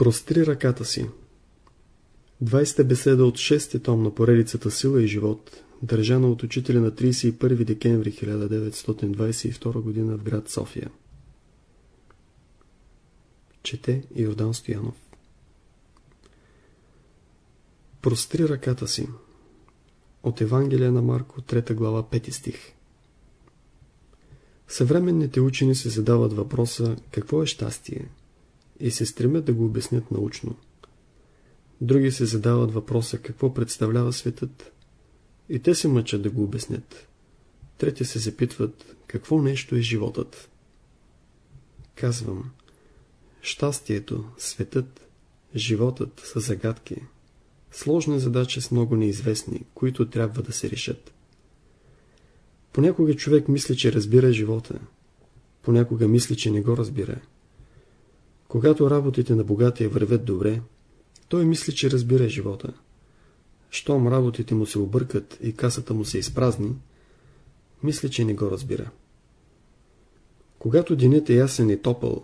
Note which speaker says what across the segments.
Speaker 1: Простри ръката си. 20-та беседа от 6 том на поредицата Сила и живот, държана от учителя на 31 декември 1922 г. в град София. Чете Йордан Стоянов. Простри ръката си. От Евангелие на Марко, 3 глава, 5 стих. Съвременните учени се задават въпроса какво е щастие и се стремят да го обяснят научно. Други се задават въпроса какво представлява светът и те се мъчат да го обяснят. Трети се запитват какво нещо е животът. Казвам, щастието, светът, животът са загадки, сложни задачи с много неизвестни, които трябва да се решат. Понякога човек мисли, че разбира живота, понякога мисли, че не го разбира. Когато работите на богатия вървят добре, той мисли, че разбира живота. Щом работите му се объркат и касата му се изпразни, мисли, че не го разбира. Когато денят е ясен и топъл,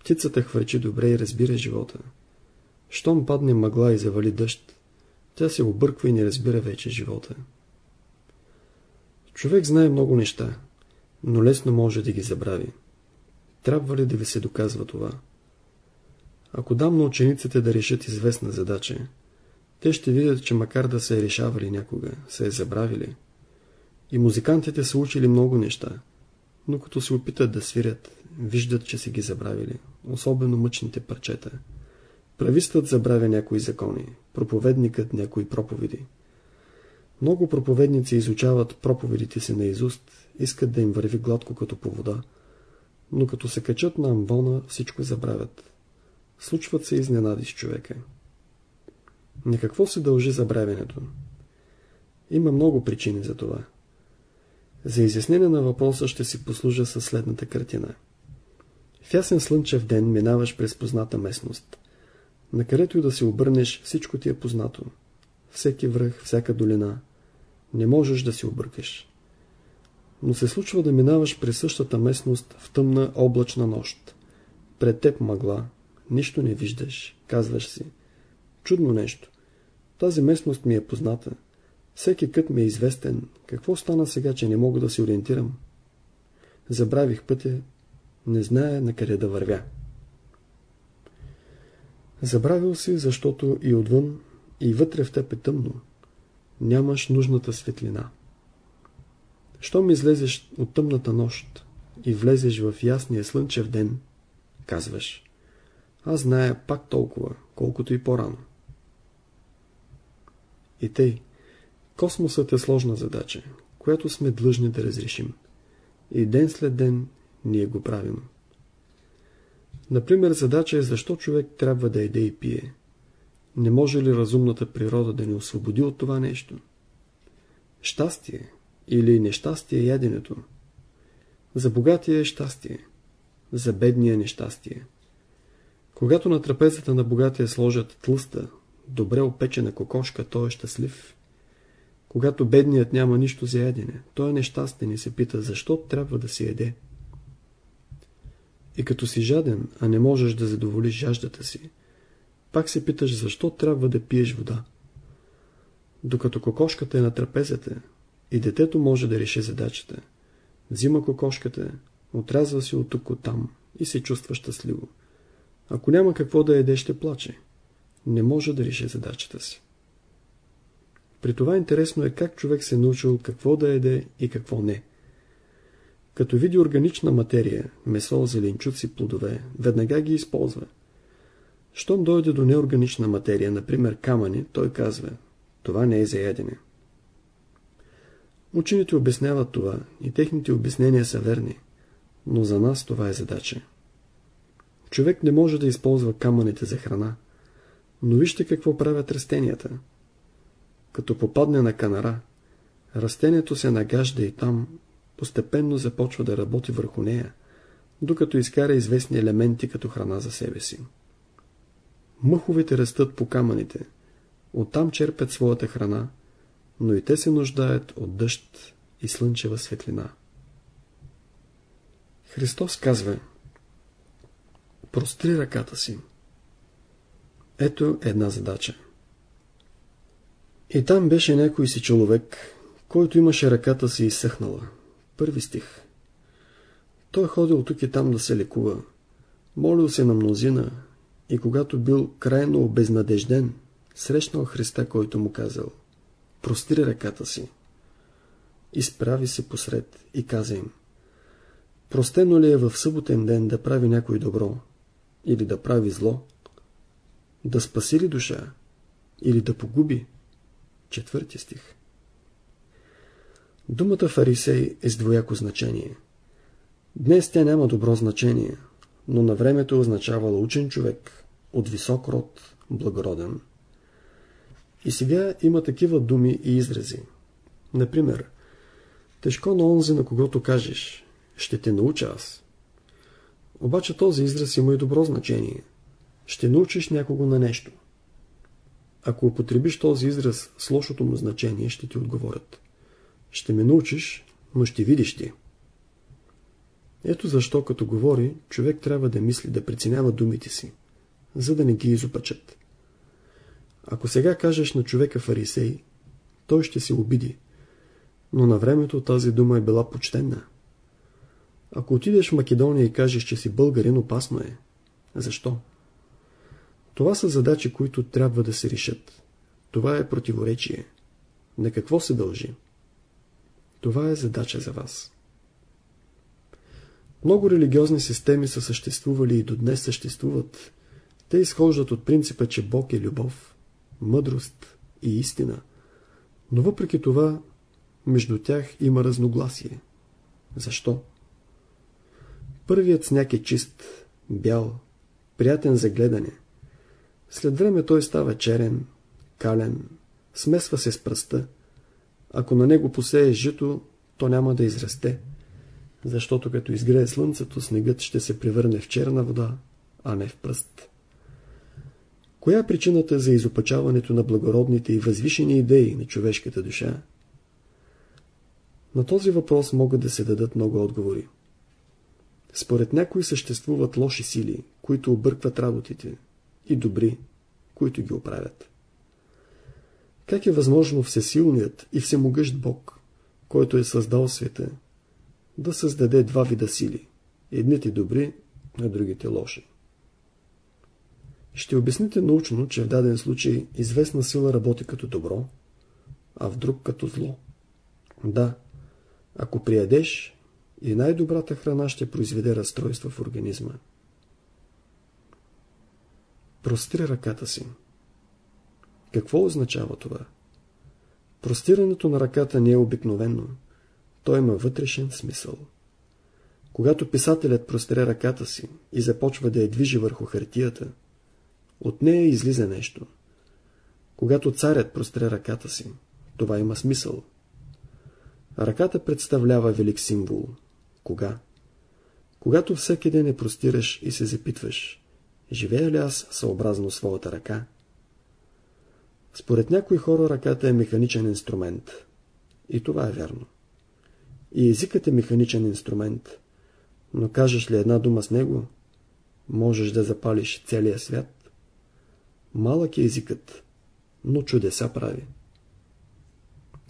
Speaker 1: птицата хвърчи добре и разбира живота. Щом падне мъгла и завали дъжд, тя се обърква и не разбира вече живота. Човек знае много неща, но лесно може да ги забрави. Трябва ли да ви се доказва това? Ако дам на учениците да решат известна задача, те ще видят, че макар да са е решавали някога, са е забравили. И музикантите са учили много неща, но като се опитат да свирят, виждат, че са ги забравили, особено мъчните парчета. Правистът забравя някои закони, проповедникът някои проповеди. Много проповедници изучават проповедите си на изуст, искат да им върви гладко като по вода, но като се качат на амвона, всичко забравят. Случват се изненади с човека. На какво се дължи забравянето? Има много причини за това. За изяснение на въпроса ще си послужа със следната картина. В ясен слънчев ден минаваш през позната местност. Накъдето и да се обърнеш, всичко ти е познато. Всеки връх, всяка долина. Не можеш да се объркаш. Но се случва да минаваш през същата местност в тъмна облачна нощ. Пред теб мъгла, нищо не виждаш, казваш си. Чудно нещо. Тази местност ми е позната. Всеки кът ми е известен. Какво стана сега, че не мога да се ориентирам? Забравих пътя. Не зная на къде да вървя. Забравил си, защото и отвън, и вътре в теб е тъмно. Нямаш нужната светлина. Щом излезеш от тъмната нощ и влезеш в ясния слънчев ден, казваш, аз зная пак толкова, колкото и по-рано. И тъй, космосът е сложна задача, която сме длъжни да разрешим. И ден след ден ние го правим. Например, задача е защо човек трябва да еде и пие. Не може ли разумната природа да ни освободи от това нещо? Щастие или нещастие е яденето. За богатия е щастие, за бедния е нещастие. Когато на трапезата на богатия сложат тлъста, добре опечена кокошка, той е щастлив. Когато бедният няма нищо за ядене, той е нещастен и се пита, защо трябва да се яде. И като си жаден, а не можеш да задоволиш жаждата си, пак се питаш, защо трябва да пиеш вода. Докато кокошката е на трапезата, и детето може да реши задачата. Взима кокошката, отрязва се от тук от там и се чувства щастливо. Ако няма какво да еде, ще плаче. Не може да реши задачата си. При това интересно е как човек се е научил какво да еде и какво не. Като види органична материя, месо, зеленчуци, плодове, веднага ги използва. Щом дойде до неорганична материя, например камъни, той казва, това не е за ядене. Учените обясняват това и техните обяснения са верни, но за нас това е задача. Човек не може да използва камъните за храна. Но вижте какво правят растенията. Като попадне на канара, растението се нагажда и там постепенно започва да работи върху нея, докато изкара известни елементи като храна за себе си. Мъховете растат по камъните, оттам черпят своята храна, но и те се нуждаят от дъжд и слънчева светлина. Христос казва Простри ръката си. Ето една задача. И там беше някой си човек, който имаше ръката си изсъхнала. Първи стих. Той ходил тук и там да се лекува. Молил се на мнозина и когато бил крайно обезнадежден, срещнал Христа, който му казал Простри ръката си. Изправи се посред и каза им Простено ли е в съботен ден да прави някой добро или да прави зло? Да спаси ли душа или да погуби? Четвърти стих. Думата фарисей е с двояко значение. Днес тя няма добро значение, но на времето означавала учен човек, от висок род, благороден. И сега има такива думи и изрази. Например, тежко на онзи, на когото кажеш, ще те науча аз. Обаче този израз има и добро значение. Ще научиш някого на нещо. Ако употребиш този израз с лошото му значение, ще ти отговорят. Ще ме научиш, но ще видиш ти. Ето защо, като говори, човек трябва да мисли, да преценява думите си, за да не ги изопачат. Ако сега кажеш на човека фарисей, той ще се обиди, но на времето тази дума е била почтенна. Ако отидеш в Македония и кажеш, че си българин, опасно е. Защо? Това са задачи, които трябва да се решат. Това е противоречие. На какво се дължи? Това е задача за вас. Много религиозни системи са съществували и до днес съществуват. Те изхождат от принципа, че Бог е любов, мъдрост и истина. Но въпреки това, между тях има разногласие. Защо? Първият сняг е чист, бял, приятен за гледане. След време той става черен, кален, смесва се с пръста. Ако на него посее жито, то няма да израсте, защото като изгрее слънцето, снегът ще се превърне в черна вода, а не в пръст. Коя е причината за изопачаването на благородните и възвишени идеи на човешката душа? На този въпрос могат да се дадат много отговори. Според някои съществуват лоши сили, които объркват работите, и добри, които ги оправят. Как е възможно всесилният и всемогъщ Бог, който е създал света, да създаде два вида сили, едните добри, а другите лоши? Ще обясните научно, че в даден случай известна сила работи като добро, а в друг като зло. Да, ако приедеш, и най-добрата храна ще произведе разстройство в организма. Простри ръката си. Какво означава това? Простирането на ръката не е обикновено. Той има вътрешен смисъл. Когато писателят простре ръката си и започва да я движи върху хартията, от нея излиза нещо. Когато царят простре ръката си, това има смисъл. Ръката представлява велик символ. Кога? Когато всеки ден не простираш и се запитваш, живея ли аз съобразно своята ръка? Според някои хора ръката е механичен инструмент. И това е вярно. И езикът е механичен инструмент. Но кажеш ли една дума с него, можеш да запалиш целия свят. Малък е езикът, но чудеса прави.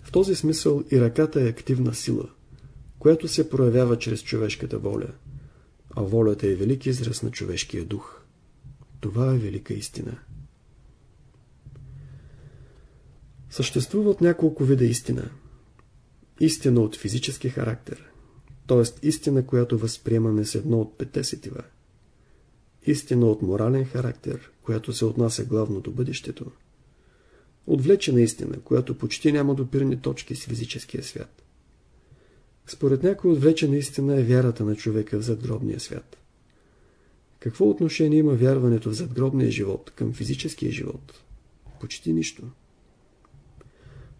Speaker 1: В този смисъл и ръката е активна сила – която се проявява чрез човешката воля, а волята е велик израз на човешкия дух. Това е велика истина. Съществуват няколко вида истина. Истина от физически характер, т.е. истина, която възприемаме с едно от пете сетива. Истина от морален характер, която се отнася главно до бъдещето. Отвлечена истина, която почти няма допирни точки с физическия свят. Според някой отвлечена истина е вярата на човека в задгробния свят. Какво отношение има вярването в задгробния живот към физическия живот? Почти нищо.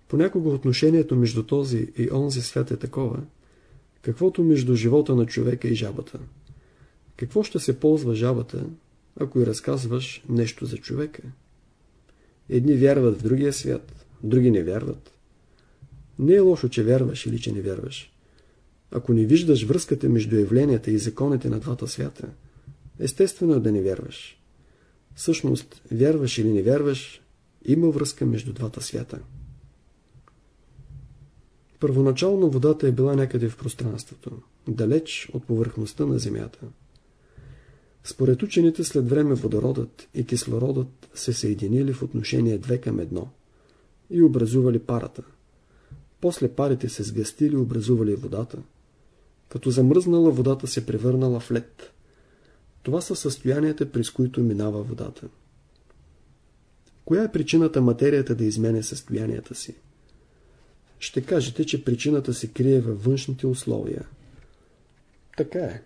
Speaker 1: Понякога отношението между този и онзи свят е такова, каквото между живота на човека и жабата. Какво ще се ползва жабата, ако и разказваш нещо за човека? Едни вярват в другия свят, други не вярват. Не е лошо, че вярваш или че не вярваш. Ако не виждаш връзката между явленията и законите на двата свята, естествено е да не вярваш. Всъщност, вярваш или не вярваш, има връзка между двата свята. Първоначално водата е била някъде в пространството, далеч от повърхността на Земята. Според учените след време водородът и кислородът се съединили в отношение две към едно и образували парата. После парите се сгъстили и образували водата. Като замръзнала водата се превърнала в лед. Това са състоянията, през които минава водата. Коя е причината материята да измене състоянията си? Ще кажете, че причината се крие във външните условия. Така е.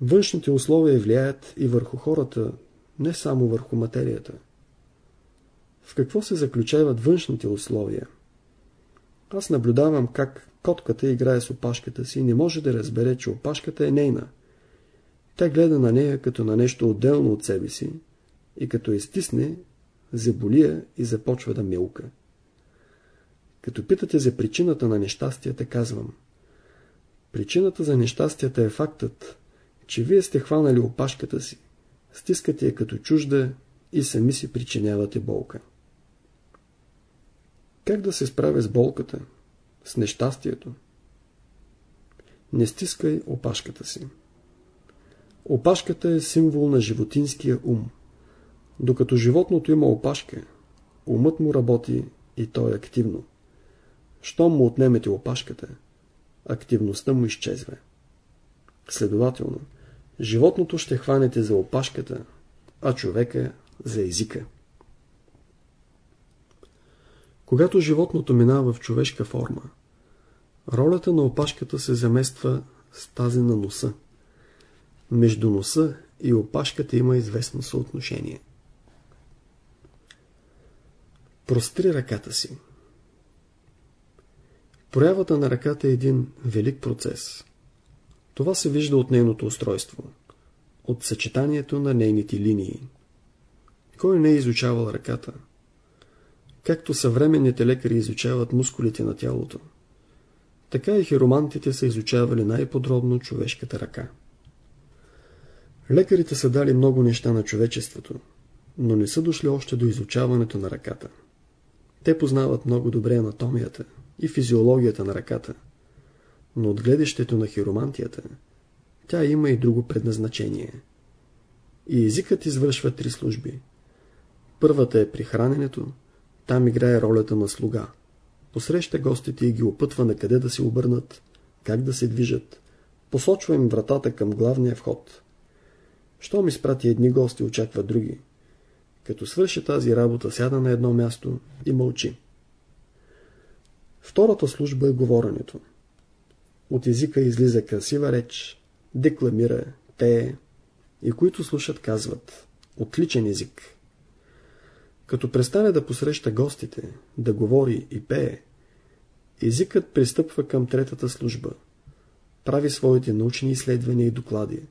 Speaker 1: Външните условия влияят и върху хората, не само върху материята. В какво се заключават външните условия? Аз наблюдавам как котката играе с опашката си и не може да разбере, че опашката е нейна. Тя гледа на нея като на нещо отделно от себе си и като изтисне, заболия и започва да милка. Като питате за причината на нещастията, казвам. Причината за нещастията е фактът, че вие сте хванали опашката си, стискате я като чужда и сами си причинявате болка. Как да се справя с болката, с нещастието? Не стискай опашката си. Опашката е символ на животинския ум. Докато животното има опашка, умът му работи и то е активно. Щом му отнемете опашката, активността му изчезва. Следователно, животното ще хванете за опашката, а човека за езика. Когато животното минава в човешка форма, ролята на опашката се замества с тази на носа. Между носа и опашката има известно съотношение. Простри ръката си. Проявата на ръката е един велик процес. Това се вижда от нейното устройство, от съчетанието на нейните линии. Кой не е изучавал ръката? Както съвременните лекари изучават мускулите на тялото, така и хиромантите са изучавали най-подробно човешката ръка. Лекарите са дали много неща на човечеството, но не са дошли още до изучаването на ръката. Те познават много добре анатомията и физиологията на ръката, но от гледащето на хиромантията, тя има и друго предназначение. И езикът извършва три служби. Първата е при храненето, там играе ролята на слуга. Посреща гостите и ги опътва на къде да се обърнат, как да се движат. Посочва им вратата към главния вход. Щом изпрати едни гости, очаква други. Като свърши тази работа, сяда на едно място и мълчи. Втората служба е говоренето. От езика излиза красива реч, декламира, те, и които слушат казват отличен език. Като престане да посреща гостите, да говори и пее, езикът пристъпва към третата служба. Прави своите научни изследвания и доклади.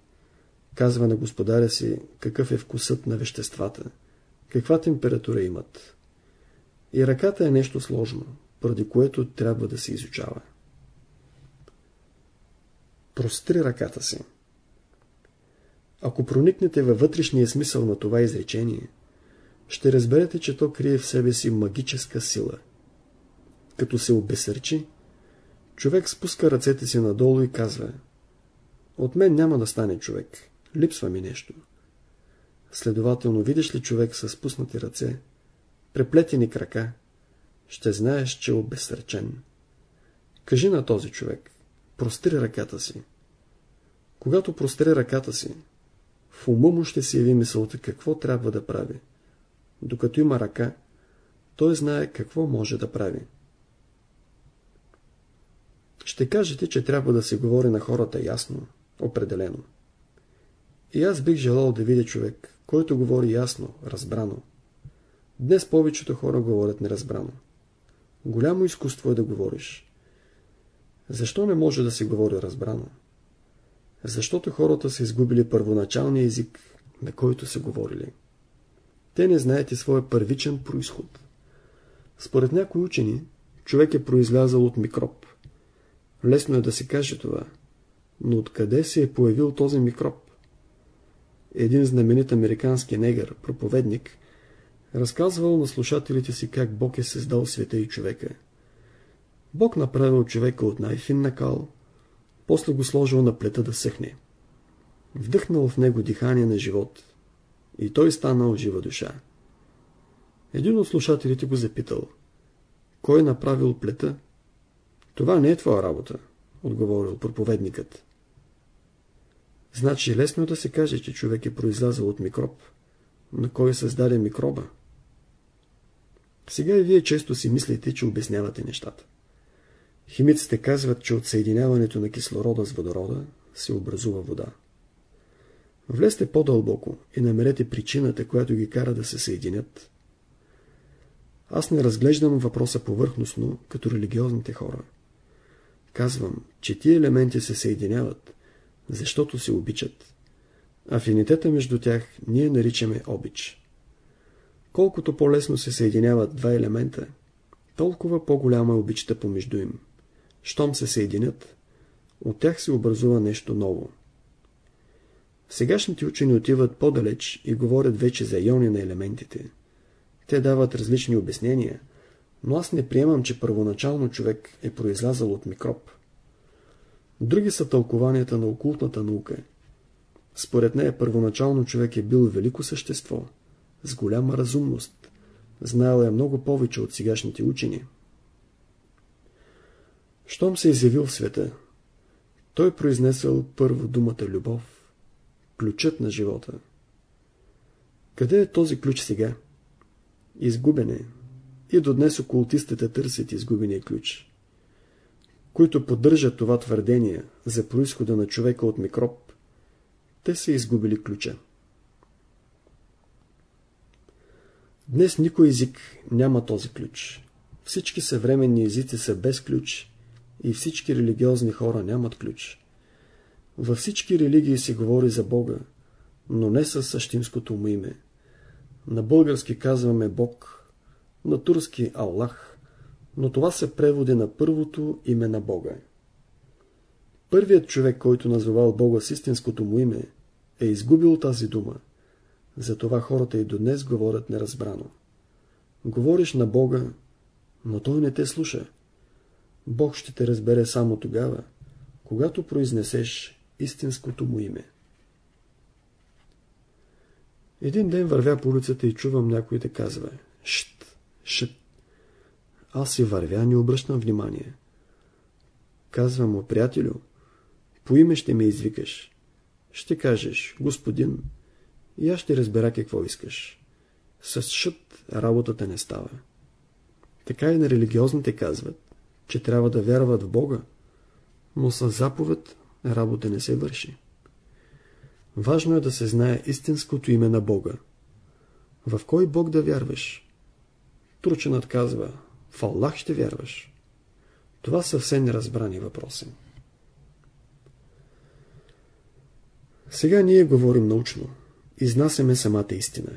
Speaker 1: Казва на господаря си какъв е вкусът на веществата, каква температура имат. И ръката е нещо сложно, поради което трябва да се изучава. Простри ръката си. Ако проникнете във вътрешния смисъл на това изречение, ще разберете, че то крие в себе си магическа сила. Като се обесърчи, човек спуска ръцете си надолу и казва От мен няма да стане човек, липсва ми нещо. Следователно, видиш ли човек с спуснати ръце, преплетени крака, ще знаеш, че е обесърчен. Кажи на този човек, простри ръката си. Когато простри ръката си, в ума му ще се яви мисълта какво трябва да прави. Докато има ръка, той знае какво може да прави. Ще кажете, че трябва да се говори на хората ясно, определено. И аз бих желал да видя човек, който говори ясно, разбрано. Днес повечето хора говорят неразбрано. Голямо изкуство е да говориш. Защо не може да се говори разбрано? Защото хората са изгубили първоначалния език, на който са говорили. Те не знаете своя първичен происход. Според някои учени, човек е произлязал от микроб. Лесно е да се каже това, но откъде се е появил този микроб? един знаменит американски негър, проповедник, разказвал на слушателите си как Бог е създал света и човека. Бог направил човека от най-финна кал, после го сложил на плета да съхне. Вдъхнал в него дихание на живот и той станал жива душа. Един от слушателите го запитал. Кой е направил плета? Това не е твоя работа, отговорил проповедникът. Значи лесно е да се каже, че човек е произлязал от микроб. На кой създаде микроба? Сега и вие често си мислите, че обяснявате нещата. Химиците казват, че от съединяването на кислорода с водорода се образува вода. Влезте по-дълбоко и намерете причината, която ги кара да се съединят. Аз не разглеждам въпроса повърхностно, като религиозните хора. Казвам, че тия елементи се съединяват, защото се обичат. Афинитета между тях ние наричаме обич. Колкото по-лесно се съединяват два елемента, толкова по-голяма е обичата помежду им. Щом се съединят, от тях се образува нещо ново. Сегашните учени отиват по-далеч и говорят вече за иони на елементите. Те дават различни обяснения, но аз не приемам, че първоначално човек е произлязал от микроб. Други са тълкованията на окултната наука. Според нея първоначално човек е бил велико същество, с голяма разумност, знаел е много повече от сегашните учени. Щом се е изявил в света, той произнесъл първо думата любов, ключът на живота. Къде е този ключ сега? Изгубене. И до днес окултистите търсят изгубения ключ които поддържат това твърдение за происхода на човека от микроб, те са изгубили ключа. Днес никой език няма този ключ. Всички съвременни езици са без ключ и всички религиозни хора нямат ключ. Във всички религии се говори за Бога, но не със същинското му име. На български казваме Бог, на турски Аллах, но това са преводи на първото име на Бога. Първият човек, който назовал Бога с истинското му име, е изгубил тази дума. Затова хората и до днес говорят неразбрано. Говориш на Бога, но Той не те слуша. Бог ще те разбере само тогава, когато произнесеш истинското му име. Един ден вървя по улицата и чувам някой да казва Шт, шт. Аз си вървя, не обръщам внимание. Казвам му, приятелю, по име ще ме извикаш. Ще кажеш, господин, и аз ще разбера какво искаш. С шът работата не става. Така и на религиозните казват, че трябва да вярват в Бога, но с заповед работа не се върши. Важно е да се знае истинското име на Бога. В кой Бог да вярваш? Турченът казва, в Аллах ще вярваш? Това са все неразбрани въпроси. Сега ние говорим научно. Изнасяме самата истина.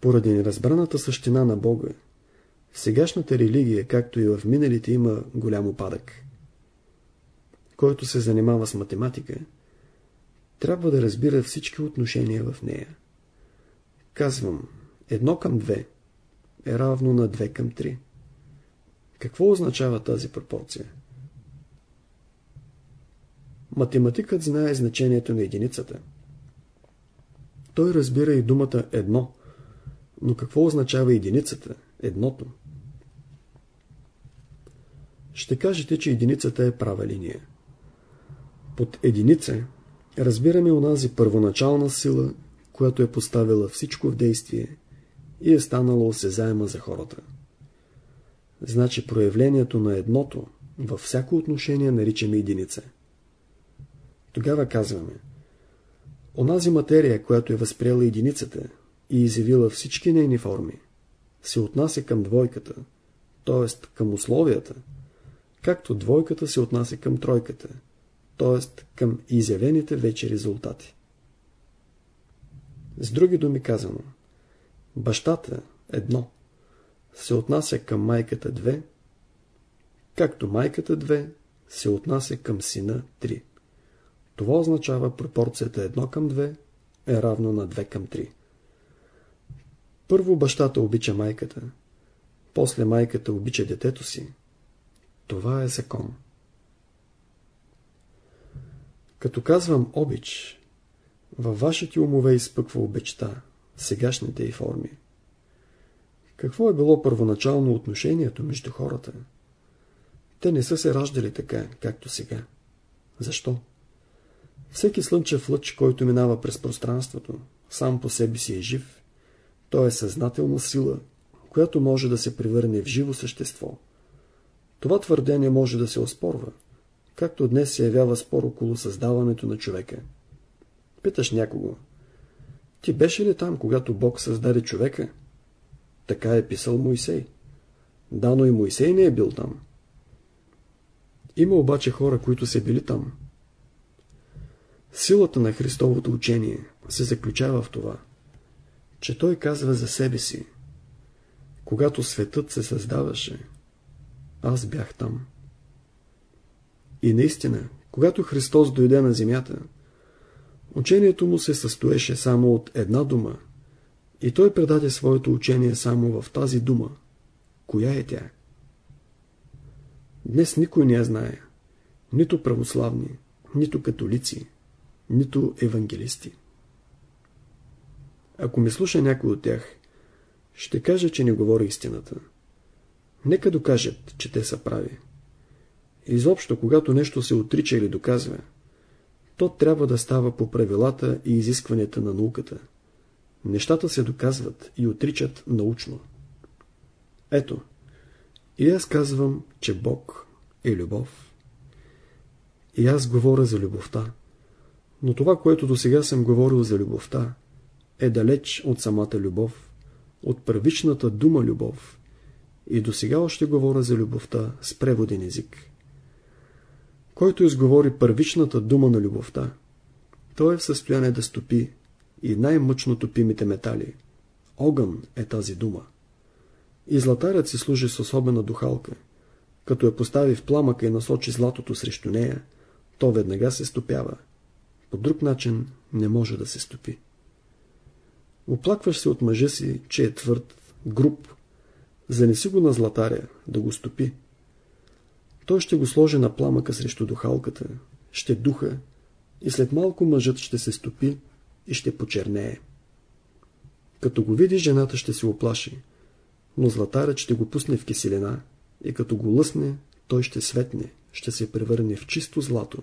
Speaker 1: Поради неразбраната същина на Бога, в сегашната религия, както и в миналите, има голям опадък. Който се занимава с математика, трябва да разбира всички отношения в нея. Казвам, едно към две – е равно на 2 към 3. Какво означава тази пропорция? Математикът знае значението на единицата. Той разбира и думата едно, но какво означава единицата, едното? Ще кажете, че единицата е права линия. Под единица разбираме онази първоначална сила, която е поставила всичко в действие и е станала осезаема за хората. Значи проявлението на едното във всяко отношение наричаме единица. Тогава казваме Онази материя, която е възприела единицата и изявила всички нейни форми, се отнася към двойката, т.е. към условията, както двойката се отнася към тройката, т.е. към изявените вече резултати. С други думи казано – Бащата – едно, се отнася към майката две, както майката две се отнася към сина три. Това означава пропорцията едно към две е равно на 2 към 3. Първо бащата обича майката, после майката обича детето си. Това е закон. Като казвам обич, във вашите умове изпъква обичта, сегашните й форми. Какво е било първоначално отношението между хората? Те не са се раждали така, както сега. Защо? Всеки слънчев лъч, който минава през пространството, сам по себе си е жив. Той е съзнателна сила, която може да се превърне в живо същество. Това твърдение може да се оспорва, както днес се явява спор около създаването на човека. Питаш някого. Ти беше ли там, когато Бог създаде човека? Така е писал Моисей. Да, но и Моисей не е бил там. Има обаче хора, които са били там. Силата на Христовото учение се заключава в това, че Той казва за себе си, когато светът се създаваше, аз бях там. И наистина, когато Христос дойде на земята, учението му се състоеше само от една дума и той предаде своето учение само в тази дума. Коя е тя? Днес никой не я знае. Нито православни, нито католици, нито евангелисти. Ако ми слуша някой от тях, ще каже, че не говори истината. Нека докажат, че те са прави. Изобщо, когато нещо се отрича или доказва, то трябва да става по правилата и изискванията на науката. Нещата се доказват и отричат научно. Ето, и аз казвам, че Бог е любов. И аз говоря за любовта. Но това, което до сега съм говорил за любовта, е далеч от самата любов, от първичната дума любов. И до сега още говоря за любовта с преводен език. Който изговори първичната дума на любовта, той е в състояние да стопи и най-мъчно топимите метали. Огън е тази дума. И златарят си служи с особена духалка. Като я постави в пламъка и насочи златото срещу нея, то веднага се стопява. По друг начин не може да се стопи. Оплакваш се от мъжа си, че е твърд, груб. Занеси го на златаря, да го стопи. Той ще го сложи на пламъка срещу духалката, ще духа и след малко мъжът ще се стопи и ще почернее. Като го види, жената ще се оплаши, но златарът ще го пусне в киселина и като го лъсне, той ще светне, ще се превърне в чисто злато.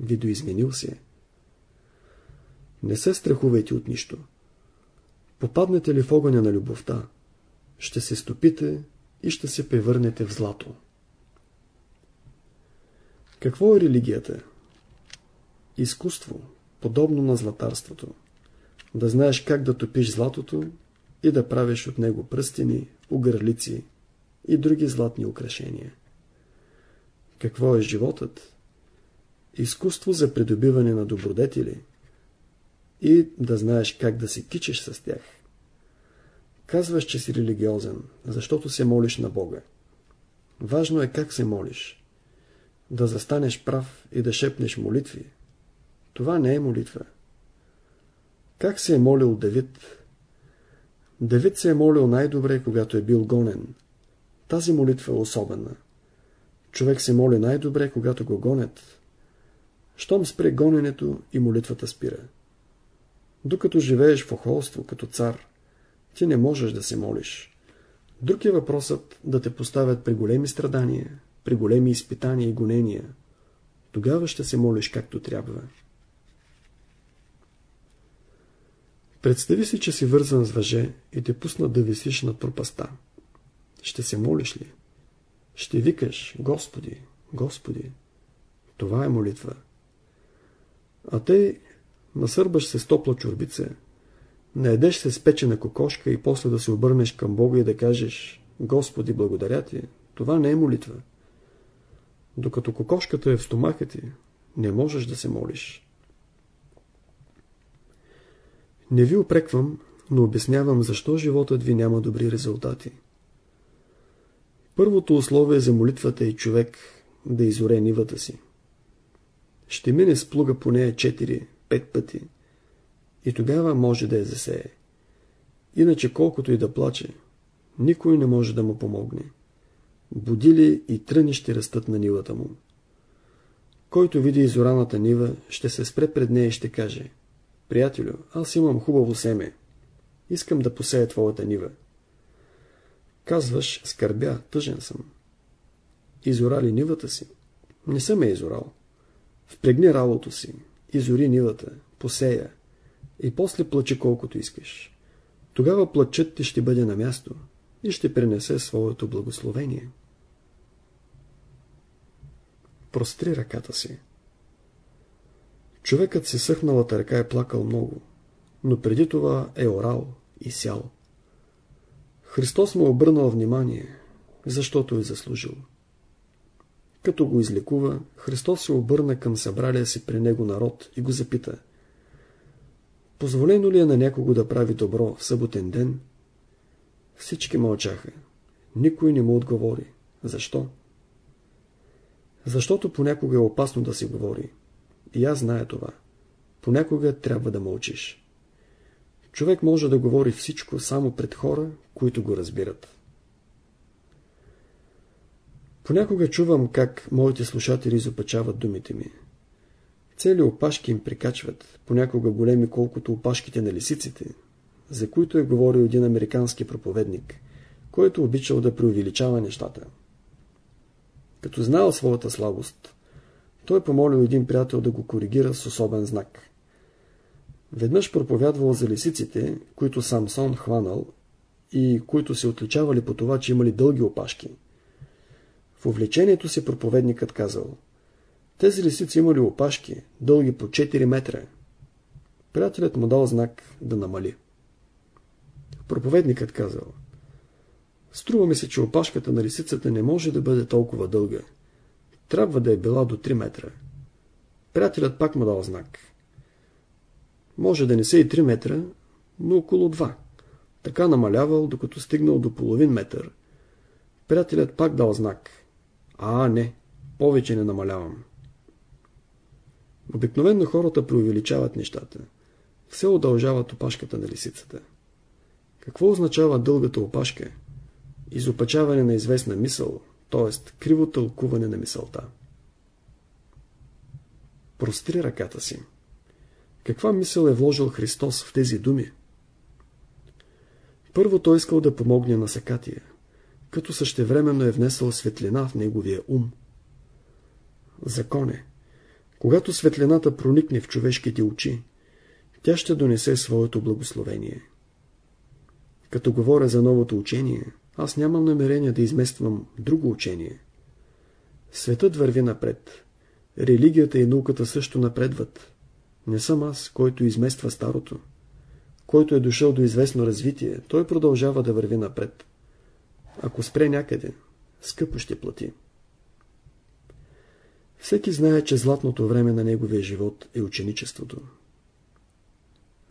Speaker 1: Видоизменил се. Не се страхувайте от нищо. Попаднете ли в огъня на любовта, ще се стопите и ще се превърнете в злато. Какво е религията? Изкуство, подобно на златарството. Да знаеш как да топиш златото и да правиш от него пръстени, угърлици и други златни украшения. Какво е животът? Изкуство за придобиване на добродетели и да знаеш как да се кичеш с тях. Казваш, че си религиозен, защото се молиш на Бога. Важно е как се молиш. Да застанеш прав и да шепнеш молитви, това не е молитва. Как се е молил Давид? Давид се е молил най-добре, когато е бил гонен. Тази молитва е особена. Човек се моли най-добре, когато го гонят. Щом спре гоненето и молитвата спира. Докато живееш в охолство като цар, ти не можеш да се молиш. Друг е въпросът да те поставят при големи страдания, при големи изпитания и гонения. Тогава ще се молиш както трябва. Представи си, че си вързан с въже и те пуснат да висиш над пропаста. Ще се молиш ли? Ще викаш, Господи, Господи. Това е молитва. А те насърбаш се с топла чурбица, наедеш се с печена кокошка и после да се обърнеш към Бога и да кажеш Господи, благодаря ти. Това не е молитва. Докато кокошката е в стомаха ти, не можеш да се молиш. Не ви опреквам, но обяснявам защо животът ви няма добри резултати. Първото условие за молитвата е човек да изоре нивата си. Ще мине с плуга по нея 4-5 пъти и тогава може да я засее. Иначе колкото и да плаче, никой не може да му помогне. Будили и тръни ще растат на нивата му. Който види изораната нива, ще се спре пред нея и ще каже Приятелю, аз имам хубаво семе. Искам да посея твоята нива. Казваш, скърбя, тъжен съм. Изорали нивата си? Не съм я изорал. Впрегни работо си, изори нивата, посея и после плачи колкото искаш. Тогава плачът ти ще бъде на място и ще принесе своето благословение. Простри ръката си. Човекът се съхналата ръка е плакал много, но преди това е орал и сял. Христос му обърнал внимание, защото е заслужил. Като го излекува, Христос се обърна към събралия си при него народ и го запита. Позволено ли е на някого да прави добро в съботен ден? Всички мълчаха. Никой не му отговори. Защо? Защото понякога е опасно да си говори. И аз зная това. Понякога трябва да мълчиш. Човек може да говори всичко само пред хора, които го разбират. Понякога чувам как моите слушатели изопачават думите ми. Цели опашки им прикачват, понякога големи колкото опашките на лисиците, за които е говорил един американски проповедник, който обичал да преувеличава нещата. Като знал своята слабост, той помолил един приятел да го коригира с особен знак. Веднъж проповядвал за лисиците, които Самсон хванал и които се отличавали по това, че имали дълги опашки. В увлечението си проповедникът казал Тези лисици имали опашки, дълги по 4 метра. Приятелят му дал знак да намали. Проповедникът казал Струва ми се, че опашката на лисицата не може да бъде толкова дълга. Трябва да е била до 3 метра. Приятелят пак му дал знак. Може да не са и 3 метра, но около 2. Така намалявал, докато стигнал до половин метър. Приятелят пак дал знак. А, не, повече не намалявам. Обикновенно хората преувеличават нещата. Все удължават опашката на лисицата. Какво означава дългата опашка? изопачаване на известна мисъл, т.е. криво тълкуване на мисълта. Простри ръката си. Каква мисъл е вложил Христос в тези думи? Първо той искал да помогне на Сакатия, като същевременно е внесъл светлина в неговия ум. Закон е. Когато светлината проникне в човешките очи, тя ще донесе своето благословение. Като говоря за новото учение, аз нямам намерение да измествам друго учение. Светът върви напред. Религията и науката също напредват. Не съм аз, който измества старото. Който е дошъл до известно развитие, той продължава да върви напред. Ако спре някъде, скъпо ще плати. Всеки знае, че златното време на неговия живот е ученичеството.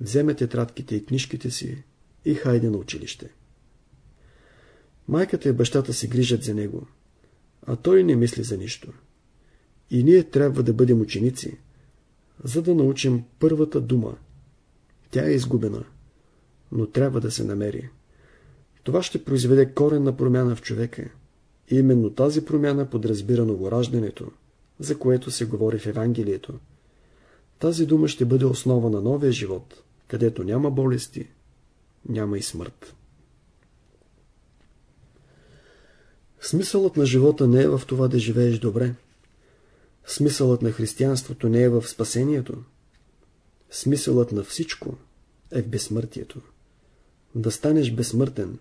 Speaker 1: Вземете тратките и книжките си и хайде на училище. Майката и бащата се грижат за него, а той не мисли за нищо. И ние трябва да бъдем ученици, за да научим първата дума. Тя е изгубена, но трябва да се намери. Това ще произведе коренна промяна в човека. И именно тази промяна подразбира новораждането, за което се говори в Евангелието. Тази дума ще бъде основа на новия живот, където няма болести, няма и смърт. Смисълът на живота не е в това да живееш добре. Смисълът на християнството не е в спасението. Смисълът на всичко е в безсмъртието. Да станеш безсмъртен,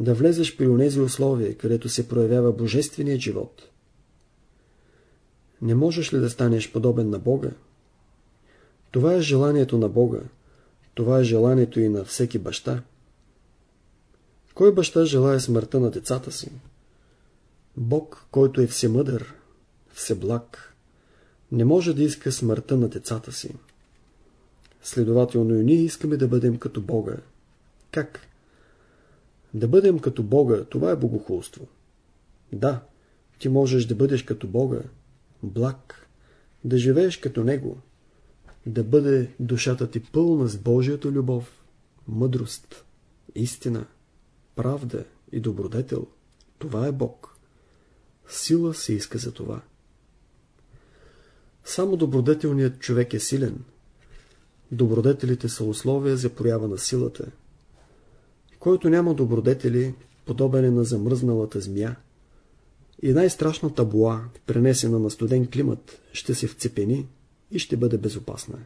Speaker 1: да влезеш при онези условия, където се проявява божественият живот. Не можеш ли да станеш подобен на Бога? Това е желанието на Бога. Това е желанието и на всеки баща. Кой баща желая смъртта на децата си? Бог, който е всемъдър, всеблаг, не може да иска смъртта на децата си. Следователно и ние искаме да бъдем като Бога. Как? Да бъдем като Бога, това е богохулство. Да, ти можеш да бъдеш като Бога, благ, да живееш като Него. Да бъде душата ти пълна с Божията любов, мъдрост, истина, правда и добродетел. Това е Бог. Сила се иска за това. Само добродетелният човек е силен. Добродетелите са условия за проява на силата. Който няма добродетели, подобен е на замръзналата змия. И най-страшната буа, пренесена на студен климат, ще се вцепени и ще бъде безопасна.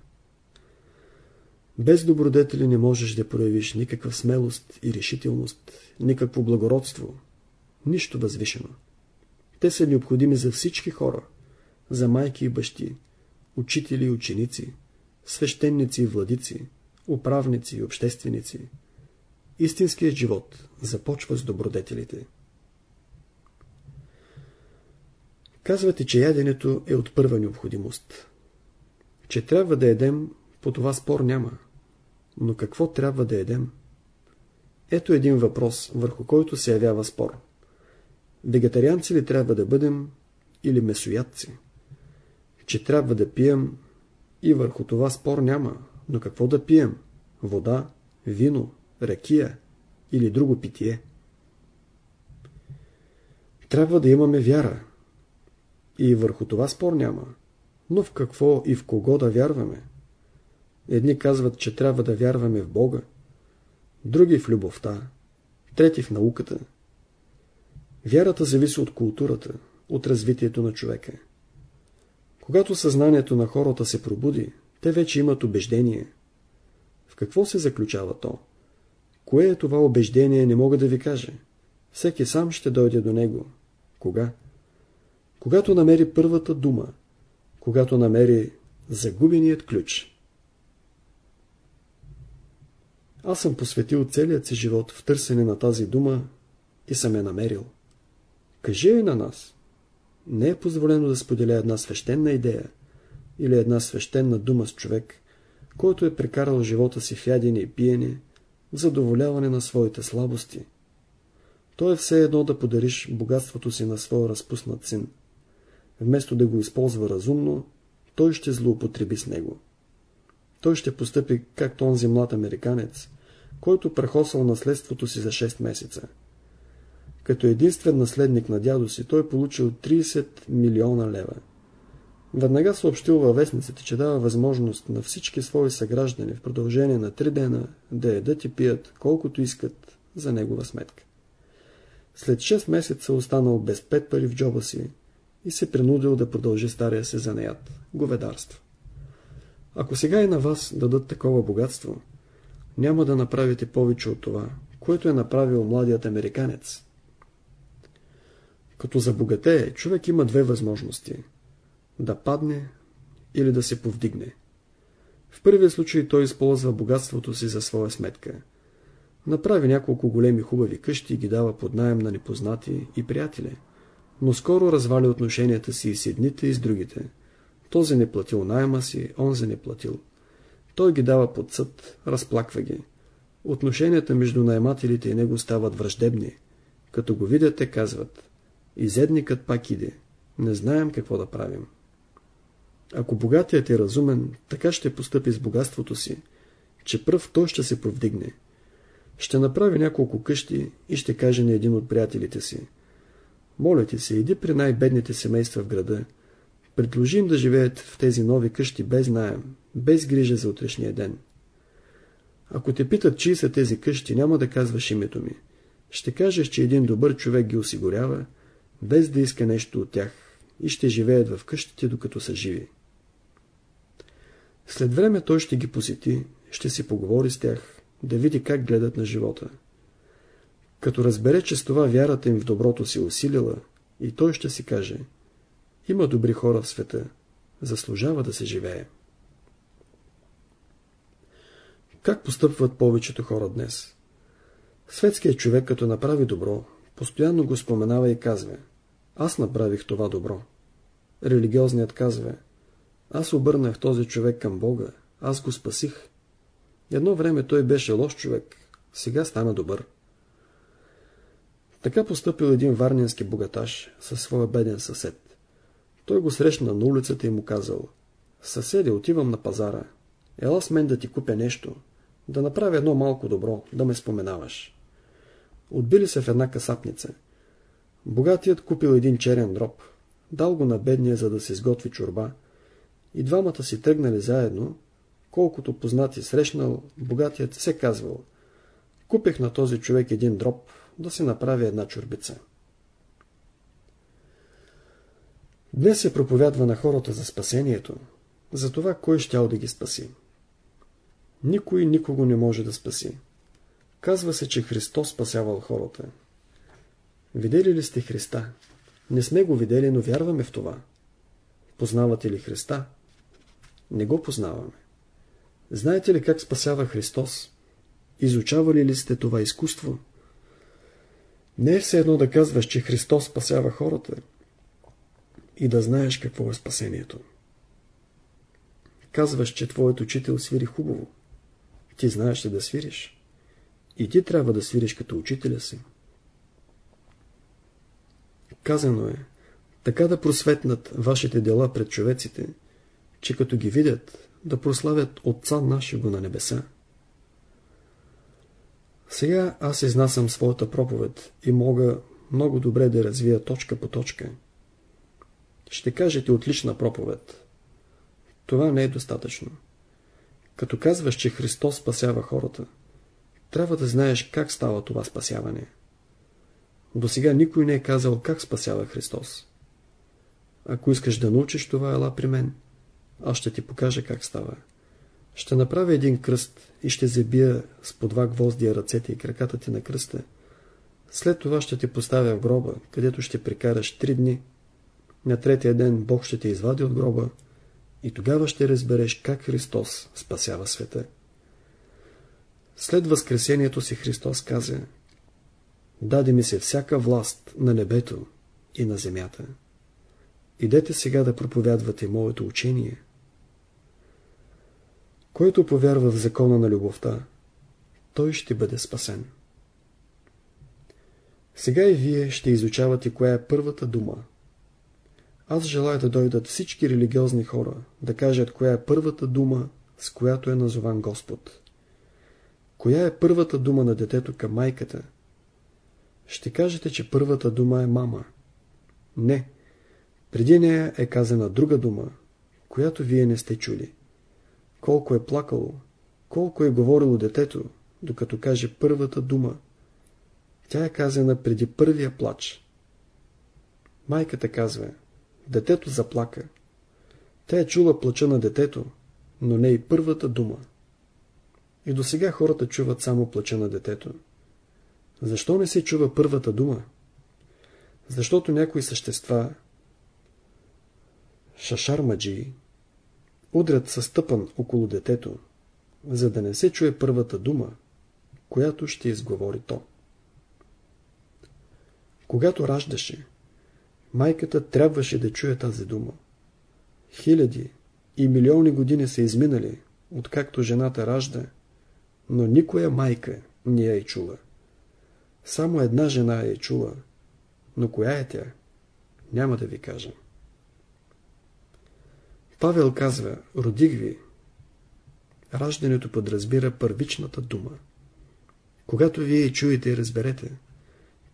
Speaker 1: Без добродетели не можеш да проявиш никаква смелост и решителност, никакво благородство, нищо възвишено. Те са необходими за всички хора, за майки и бащи, учители и ученици, свещеници и владици, управници и общественици. Истинският живот започва с добродетелите. Казвате, че яденето е от първа необходимост. Че трябва да едем, по това спор няма. Но какво трябва да едем? Ето един въпрос, върху който се явява спор. Вегетарианци ли трябва да бъдем или месоядци? Че трябва да пием и върху това спор няма. Но какво да пием? Вода, вино, ракия или друго питие? Трябва да имаме вяра. И върху това спор няма. Но в какво и в кого да вярваме? Едни казват, че трябва да вярваме в Бога, други в любовта, трети в науката. Вярата зависи от културата, от развитието на човека. Когато съзнанието на хората се пробуди, те вече имат убеждение. В какво се заключава то? Кое е това убеждение, не мога да ви кажа. Всеки сам ще дойде до него. Кога? Когато намери първата дума, когато намери загубеният ключ. Аз съм посветил целият си живот в търсене на тази дума и съм я намерил. Кажи я на нас. Не е позволено да споделя една свещена идея или една свещена дума с човек, който е прекарал живота си в ядене и пиене, в задоволяване на своите слабости. То е все едно да подариш богатството си на своя разпуснат син. Вместо да го използва разумно, той ще злоупотреби с него той ще постъпи както онзи млад американец, който прехосал наследството си за 6 месеца. Като единствен наследник на дядо си, той получил 30 милиона лева. Веднага съобщил във вестниците, че дава възможност на всички свои съграждани в продължение на 3 дена да едат и пият колкото искат за негова сметка. След 6 месеца останал без 5 пари в джоба си и се принудил да продължи стария се занаят – говедарство. Ако сега и на вас дадат такова богатство, няма да направите повече от това, което е направил младият американец. Като забогатее, човек има две възможности – да падне или да се повдигне. В първия случай той използва богатството си за своя сметка. Направи няколко големи хубави къщи и ги дава под найем на непознати и приятели, но скоро развали отношенията си и с едните и с другите – този не платил найема си, онзи не платил. Той ги дава под съд, разплаква ги. Отношенията между наемателите и него стават враждебни. Като го видят, те казват Изедникът пак иде. Не знаем какво да правим. Ако богатият е разумен, така ще постъпи с богатството си, че пръв той ще се повдигне. Ще направи няколко къщи и ще каже на един от приятелите си. Моля ти се, иди при най-бедните семейства в града Предложи им да живеят в тези нови къщи без наем, без грижа за утрешния ден. Ако те питат, чии са тези къщи, няма да казваш името ми. Ще кажеш, че един добър човек ги осигурява, без да иска нещо от тях, и ще живеят в къщите, докато са живи. След време той ще ги посети, ще си поговори с тях, да види как гледат на живота. Като разбере, че с това вярата им в доброто си усилила, и той ще си каже – има добри хора в света. Заслужава да се живее. Как постъпват повечето хора днес? Светският човек, като направи добро, постоянно го споменава и казва Аз направих това добро. Религиозният казва Аз обърнах този човек към Бога, аз го спасих. Едно време той беше лош човек, сега стана добър. Така поступил един варненски богаташ със своя беден съсед. Той го срещна на улицата и му казал Съседи, отивам на пазара. ела с мен да ти купя нещо, да направя едно малко добро, да ме споменаваш. Отбили се в една касапница. Богатият купил един черен дроб, дал го на бедния, за да се изготви чорба, и двамата си тръгнали заедно, колкото познати срещнал, богатият се казвал, купих на този човек един дроб, да се направи една чорбица. Днес се проповядва на хората за спасението, за това кой щял да ги спаси. Никой никого не може да спаси. Казва се, че Христос спасявал хората. Видели ли сте Христа? Не сме го видели, но вярваме в това. Познавате ли Христа? Не го познаваме. Знаете ли как спасява Христос? Изучавали ли сте това изкуство? Не е все едно да казваш, че Христос спасява хората и да знаеш какво е спасението. Казваш, че твоят учител свири хубаво. Ти знаеш ли да свириш? И ти трябва да свириш като учителя си. Казано е, така да просветнат вашите дела пред човеците, че като ги видят, да прославят Отца нашего на небеса. Сега аз изнасям своята проповед и мога много добре да развия точка по точка. Ще кажете отлична проповед. Това не е достатъчно. Като казваш, че Христос спасява хората, трябва да знаеш как става това спасяване. До сега никой не е казал как спасява Христос. Ако искаш да научиш това, ела при мен. Аз ще ти покажа как става. Ще направя един кръст и ще забия с по два гвоздия ръцете и краката ти на кръста. След това ще те поставя в гроба, където ще прекараш три дни. На третия ден Бог ще те извади от гроба и тогава ще разбереш как Христос спасява света. След възкресението си Христос каза Даде ми се всяка власт на небето и на земята. Идете сега да проповядвате моето учение. Който повярва в закона на любовта, той ще бъде спасен. Сега и вие ще изучавате коя е първата дума. Аз желая да дойдат всички религиозни хора, да кажат коя е първата дума, с която е назован Господ. Коя е първата дума на детето към майката? Ще кажете, че първата дума е мама. Не. Преди нея е казана друга дума, която вие не сте чули. Колко е плакало, колко е говорило детето, докато каже първата дума. Тя е казана преди първия плач. Майката казва, детето заплака. Тя е чула плача на детето, но не и първата дума. И до сега хората чуват само плача на детето. Защо не се чува първата дума? Защото някои същества, шашармаджи, удрят със стъпан около детето, за да не се чуе първата дума, която ще изговори то. Когато раждаше, майката трябваше да чуе тази дума. Хиляди и милиони години са изминали, откакто жената ражда, но никоя майка не я е чула. Само една жена я е чула, но коя е тя? Няма да ви кажа. Павел казва, родих ви. Раждането подразбира първичната дума. Когато вие чуете и разберете,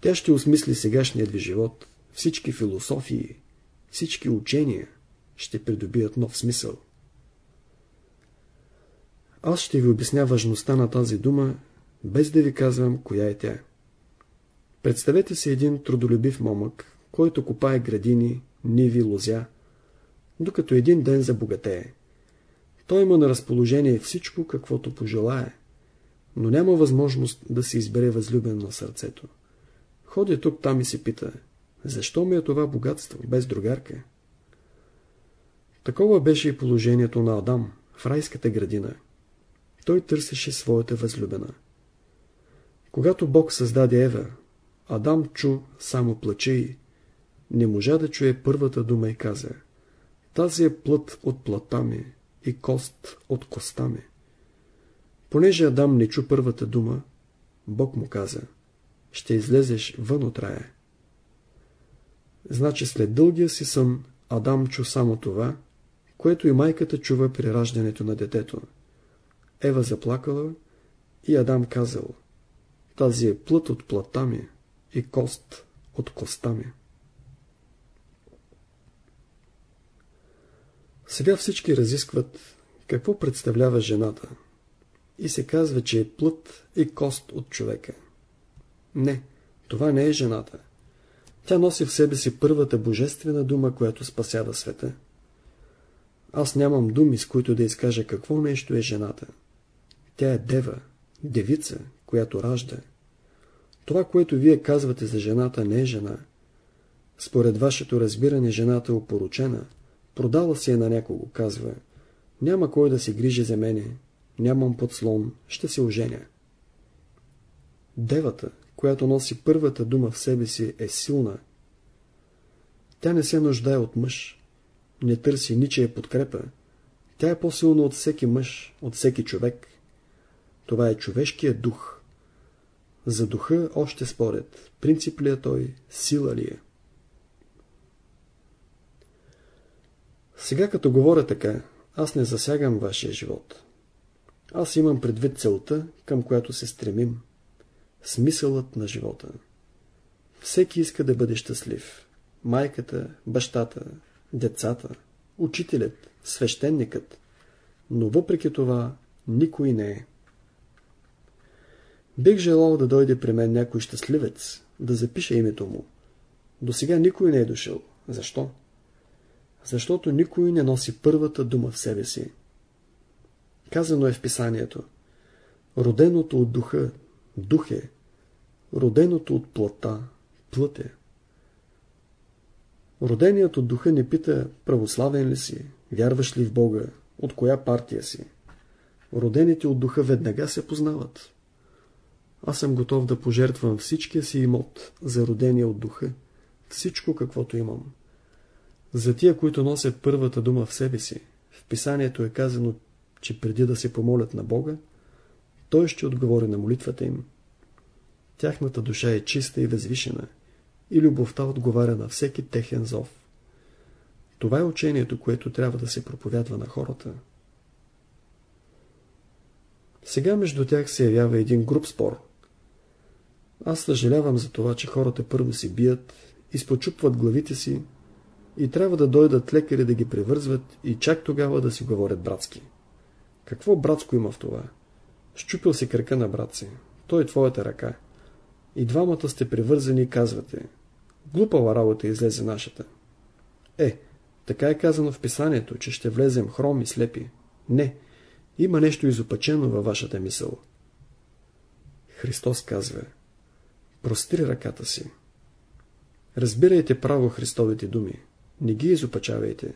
Speaker 1: тя ще осмисли сегашният ви живот, всички философии, всички учения ще придобият нов смисъл. Аз ще ви обясня важността на тази дума, без да ви казвам коя е тя. Представете си един трудолюбив момък, който копае градини, ниви, лозя, докато един ден забогатее. Той има на разположение всичко, каквото пожелае, но няма възможност да се избере възлюбен на сърцето. Ходи тук там и се пита, защо ми е това богатство, без другарка? Такова беше и положението на Адам в райската градина. Той търсеше своята възлюбена. Когато Бог създаде Ева, Адам чу само плаче и не можа да чуе първата дума и каза Тази е плът от плътта ми и кост от коста ми. Понеже Адам не чу първата дума, Бог му каза Ще излезеш вън от рая. Значи след дългия си сън Адам чу само това, което и майката чува при раждането на детето. Ева заплакала и Адам казал Тази е плът от плътта ми и кост от коста ми. Сега всички разискват какво представлява жената и се казва, че е плът и кост от човека. Не, това не е жената. Тя носи в себе си първата божествена дума, която спасява света. Аз нямам думи, с които да изкажа какво нещо е жената. Тя е дева, девица, която ражда. Това, което вие казвате за жената, не е жена. Според вашето разбиране, жената е опоручена, продала се е на някого, казва. Няма кой да се грижи за мене, нямам подслон, ще се оженя. Девата, която носи първата дума в себе си, е силна. Тя не се нуждае от мъж, не търси ничия подкрепа. Тя е по-силна от всеки мъж, от всеки човек. Това е човешкият дух. За духа още според. Принцип ли е той, сила ли е? Сега като говоря така, аз не засягам вашия живот. Аз имам предвид целта, към която се стремим. Смисълът на живота. Всеки иска да бъде щастлив. Майката, бащата, децата, учителят, свещеникът. Но въпреки това, никой не е. Бих желал да дойде при мен някой щастливец, да запише името му. До сега никой не е дошъл. Защо? Защото никой не носи първата дума в себе си. Казано е в писанието. Роденото от духа, дух е. Роденото от плътта, плът е. Роденият от духа не пита православен ли си, вярваш ли в Бога, от коя партия си. Родените от духа веднага се познават. Аз съм готов да пожертвам всичкия си имот за родения от духа, всичко каквото имам. За тия, които носят първата дума в себе си, в писанието е казано, че преди да се помолят на Бога, Той ще отговори на молитвата им. Тяхната душа е чиста и възвишена и любовта отговаря на всеки техен зов. Това е учението, което трябва да се проповядва на хората. Сега между тях се явява един груп спор. Аз съжалявам за това, че хората първо си бият, изпочупват главите си и трябва да дойдат лекари да ги превързват и чак тогава да си говорят братски. Какво братско има в това? Щупил си кръка на брат си. Той е твоята ръка. И двамата сте привързани и казвате. Глупава работа излезе нашата. Е, така е казано в писанието, че ще влезем хром и слепи. Не, има нещо изопачено във вашата мисъл. Христос казва, простри ръката си. Разбирайте право Христовите думи, не ги изопачавайте.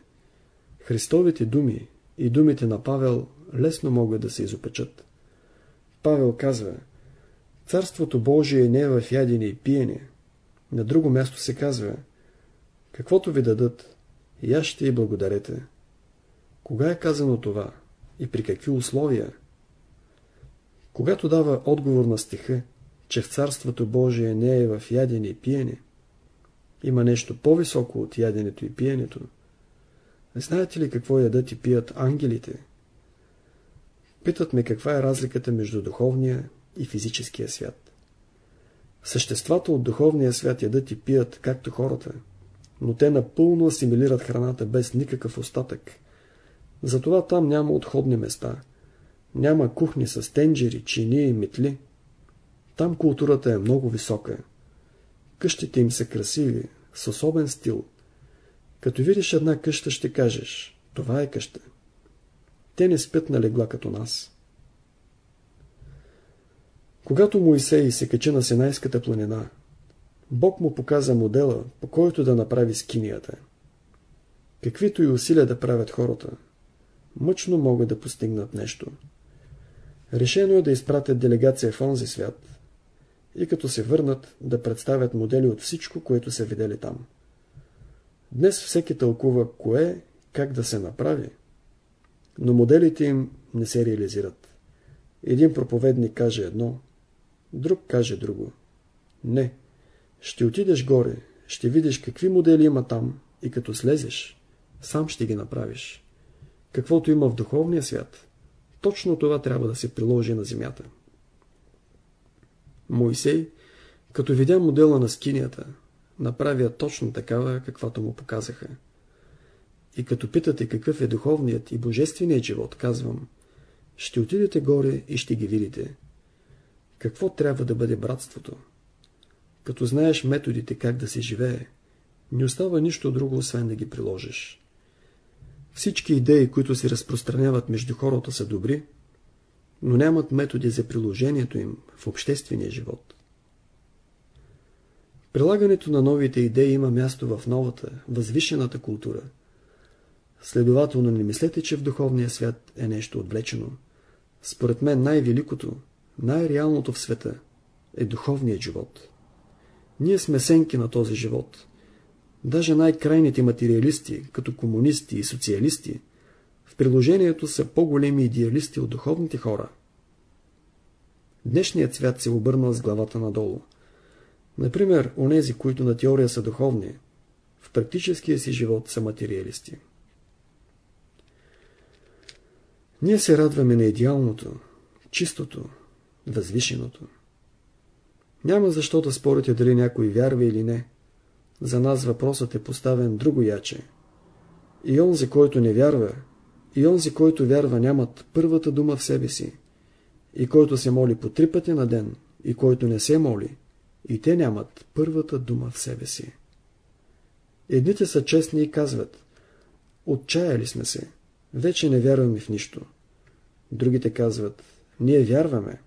Speaker 1: Христовите думи и думите на Павел лесно могат да се изопачат. Павел казва, Царството Божие не е в ядене и пиене. На друго място се казва, каквото ви дадат, и аз ще и благодарете. Кога е казано това? И при какви условия? Когато дава отговор на стиха, че в Царството Божие не е в ядене и пиене, има нещо по-високо от яденето и пиенето. Знаете ли какво ядат и пият ангелите? Питат ме каква е разликата между духовния и физическия свят. Съществата от духовния свят ядат и пият, както хората, но те напълно асимилират храната без никакъв остатък. Затова там няма отходни места. Няма кухни с тенджери, чини и метли. Там културата е много висока. Къщите им са красиви, с особен стил. Като видиш една къща, ще кажеш, това е къща. Те не спят на легла като нас. Когато Моисей се качи на Синайската планина, Бог му показа модела, по който да направи скинията. Каквито и усилия да правят хората, мъчно могат да постигнат нещо. Решено е да изпратят делегация в онзи свят и като се върнат да представят модели от всичко, което са видели там. Днес всеки тълкува кое, как да се направи, но моделите им не се реализират. Един проповедник каже едно, друг каже друго. Не, ще отидеш горе, ще видиш какви модели има там и като слезеш, сам ще ги направиш. Каквото има в духовния свят, точно това трябва да се приложи на земята. Моисей, като видя модела на скинията, направя точно такава, каквато му показаха. И като питате какъв е духовният и божественият живот, казвам, ще отидете горе и ще ги видите. Какво трябва да бъде братството? Като знаеш методите как да се живее, не остава нищо друго, освен да ги приложиш. Всички идеи, които се разпространяват между хората са добри, но нямат методи за приложението им в обществения живот. Прилагането на новите идеи има място в новата, възвишената култура. Следователно не мислете, че в духовния свят е нещо отвлечено. Според мен най-великото, най-реалното в света е духовният живот. Ние сме сенки на този живот. Даже най-крайните материалисти, като комунисти и социалисти, приложението са по-големи идеалисти от духовните хора. Днешният свят се обърнал с главата надолу. Например, онези, които на теория са духовни, в практическия си живот са материалисти. Ние се радваме на идеалното, чистото, възвишеното. Няма защо да спорите дали някой вярва или не. За нас въпросът е поставен друго яче. И онзи, който не вярва, и онзи, който вярва, нямат първата дума в себе си. И който се моли по три пъти на ден, и който не се моли, и те нямат първата дума в себе си. Едните са честни и казват, отчаяли сме се, вече не вярваме в нищо. Другите казват, ние вярваме.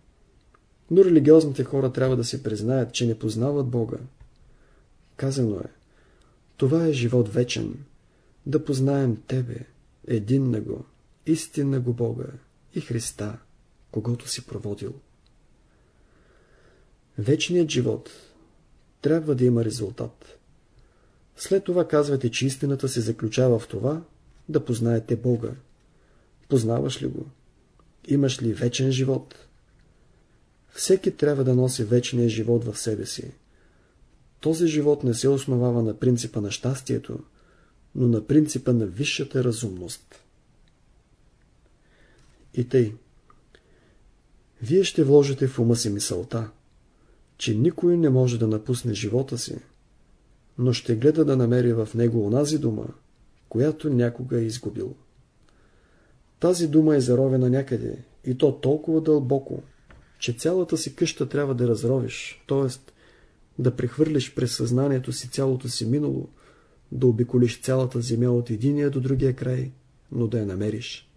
Speaker 1: Но религиозните хора трябва да се признаят, че не познават Бога. Казано е, това е живот вечен, да познаем Тебе, един на го, истинна го Бога и Христа, когато си проводил. Вечният живот трябва да има резултат. След това казвате, че истината се заключава в това, да познаете Бога. Познаваш ли го? Имаш ли вечен живот? Всеки трябва да носи вечния живот в себе си. Този живот не се основава на принципа на щастието, но на принципа на висшата разумност. И тъй. Вие ще вложите в ума си мисълта, че никой не може да напусне живота си, но ще гледа да намери в него онази дума, която някога е изгубил. Тази дума е заровена някъде, и то толкова дълбоко, че цялата си къща трябва да разровиш, т.е. да прехвърлиш през съзнанието си цялото си минало, да обиколиш цялата земя от единия до другия край, но да я намериш.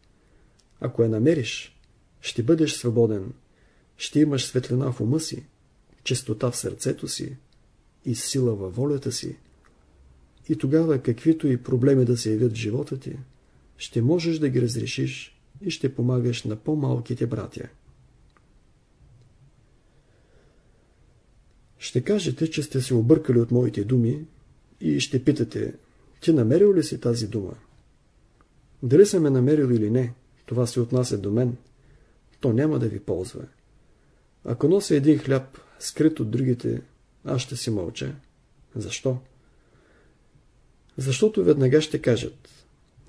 Speaker 1: Ако я намериш, ще бъдеш свободен, ще имаш светлина в ума си, чистота в сърцето си и сила във волята си. И тогава, каквито и проблеми да се явят в живота ти, ще можеш да ги разрешиш и ще помагаш на по-малките братя. Ще кажете, че сте се объркали от моите думи и ще питате, ти намерил ли си тази дума? Дали съм я намерил или не, това се отнася до мен, то няма да ви ползва. Ако нося един хляб, скрит от другите, аз ще си мълча. Защо? Защото веднага ще кажат,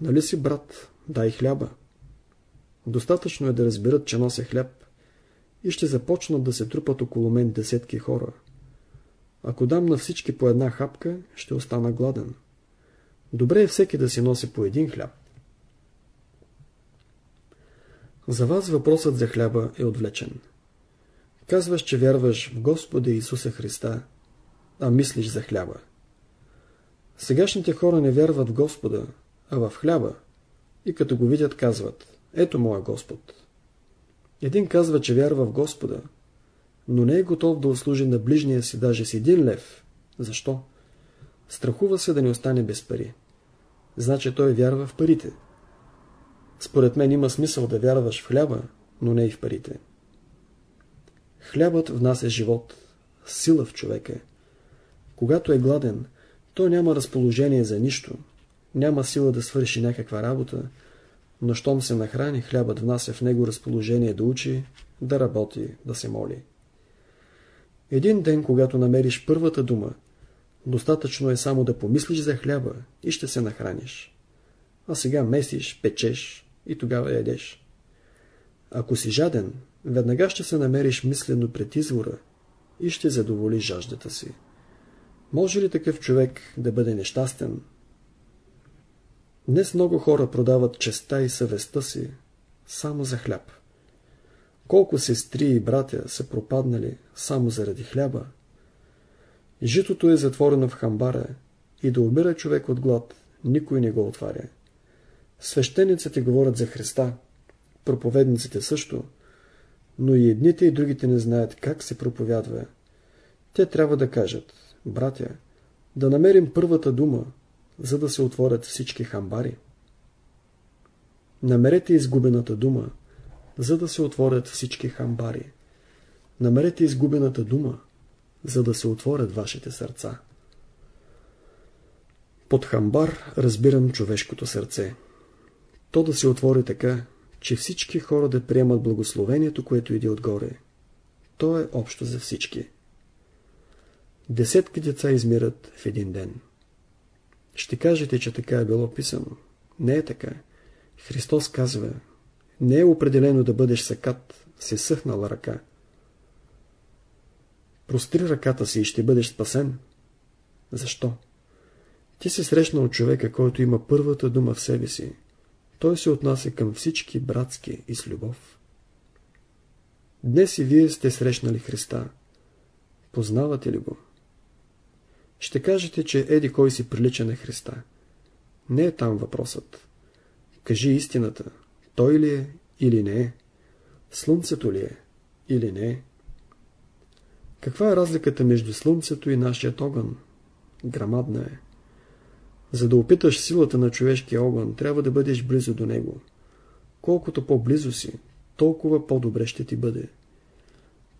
Speaker 1: нали си брат, дай хляба. Достатъчно е да разберат, че нося хляб и ще започнат да се трупат около мен десетки хора. Ако дам на всички по една хапка, ще остана гладен. Добре е всеки да си носи по един хляб. За вас въпросът за хляба е отвлечен. Казваш, че вярваш в Господа Исуса Христа, а мислиш за хляба. Сегашните хора не вярват в Господа, а в хляба, и като го видят казват, ето моя Господ. Един казва, че вярва в Господа, но не е готов да услужи на ближния си даже с един лев. Защо? Страхува се да не остане без пари. Значи той вярва в парите. Според мен има смисъл да вярваш в хляба, но не и в парите. Хлябът внася живот, сила в човека. Когато е гладен, той няма разположение за нищо, няма сила да свърши някаква работа, но щом се нахрани, хлябът внася в него разположение да учи, да работи, да се моли. Един ден, когато намериш първата дума, достатъчно е само да помислиш за хляба и ще се нахраниш. А сега месиш, печеш и тогава ядеш. Ако си жаден, веднага ще се намериш мислено пред извора и ще задоволи жаждата си. Може ли такъв човек да бъде нещастен? Днес много хора продават честа и съвестта си само за хляб. Колко сестри и братя са пропаднали само заради хляба. Житото е затворено в хамбара и да умира човек от глад, никой не го отваря. Свещениците говорят за Христа, проповедниците също, но и едните и другите не знаят как се проповядва. Те трябва да кажат, братя, да намерим първата дума, за да се отворят всички хамбари. Намерете изгубената дума, за да се отворят всички хамбари. Намерете изгубената дума, за да се отворят вашите сърца. Под хамбар разбирам човешкото сърце. То да се отвори така, че всички хора да приемат благословението, което иде отгоре. То е общо за всички. Десетки деца измират в един ден. Ще кажете, че така е било писано. Не е така. Христос казва, не е определено да бъдеш сакат, се съхнала ръка. Простри ръката си и ще бъдеш спасен. Защо? Ти се срещна от човека, който има първата дума в себе си. Той се отнася към всички братски и с любов. Днес и вие сте срещнали Христа. Познавате ли го? Ще кажете, че еди кой си прилича на Христа. Не е там въпросът. Кажи истината. Той ли е или не е? Слънцето ли е или не е? Каква е разликата между Слънцето и нашият огън? Грамадна е. За да опиташ силата на човешкия огън, трябва да бъдеш близо до него. Колкото по-близо си, толкова по-добре ще ти бъде.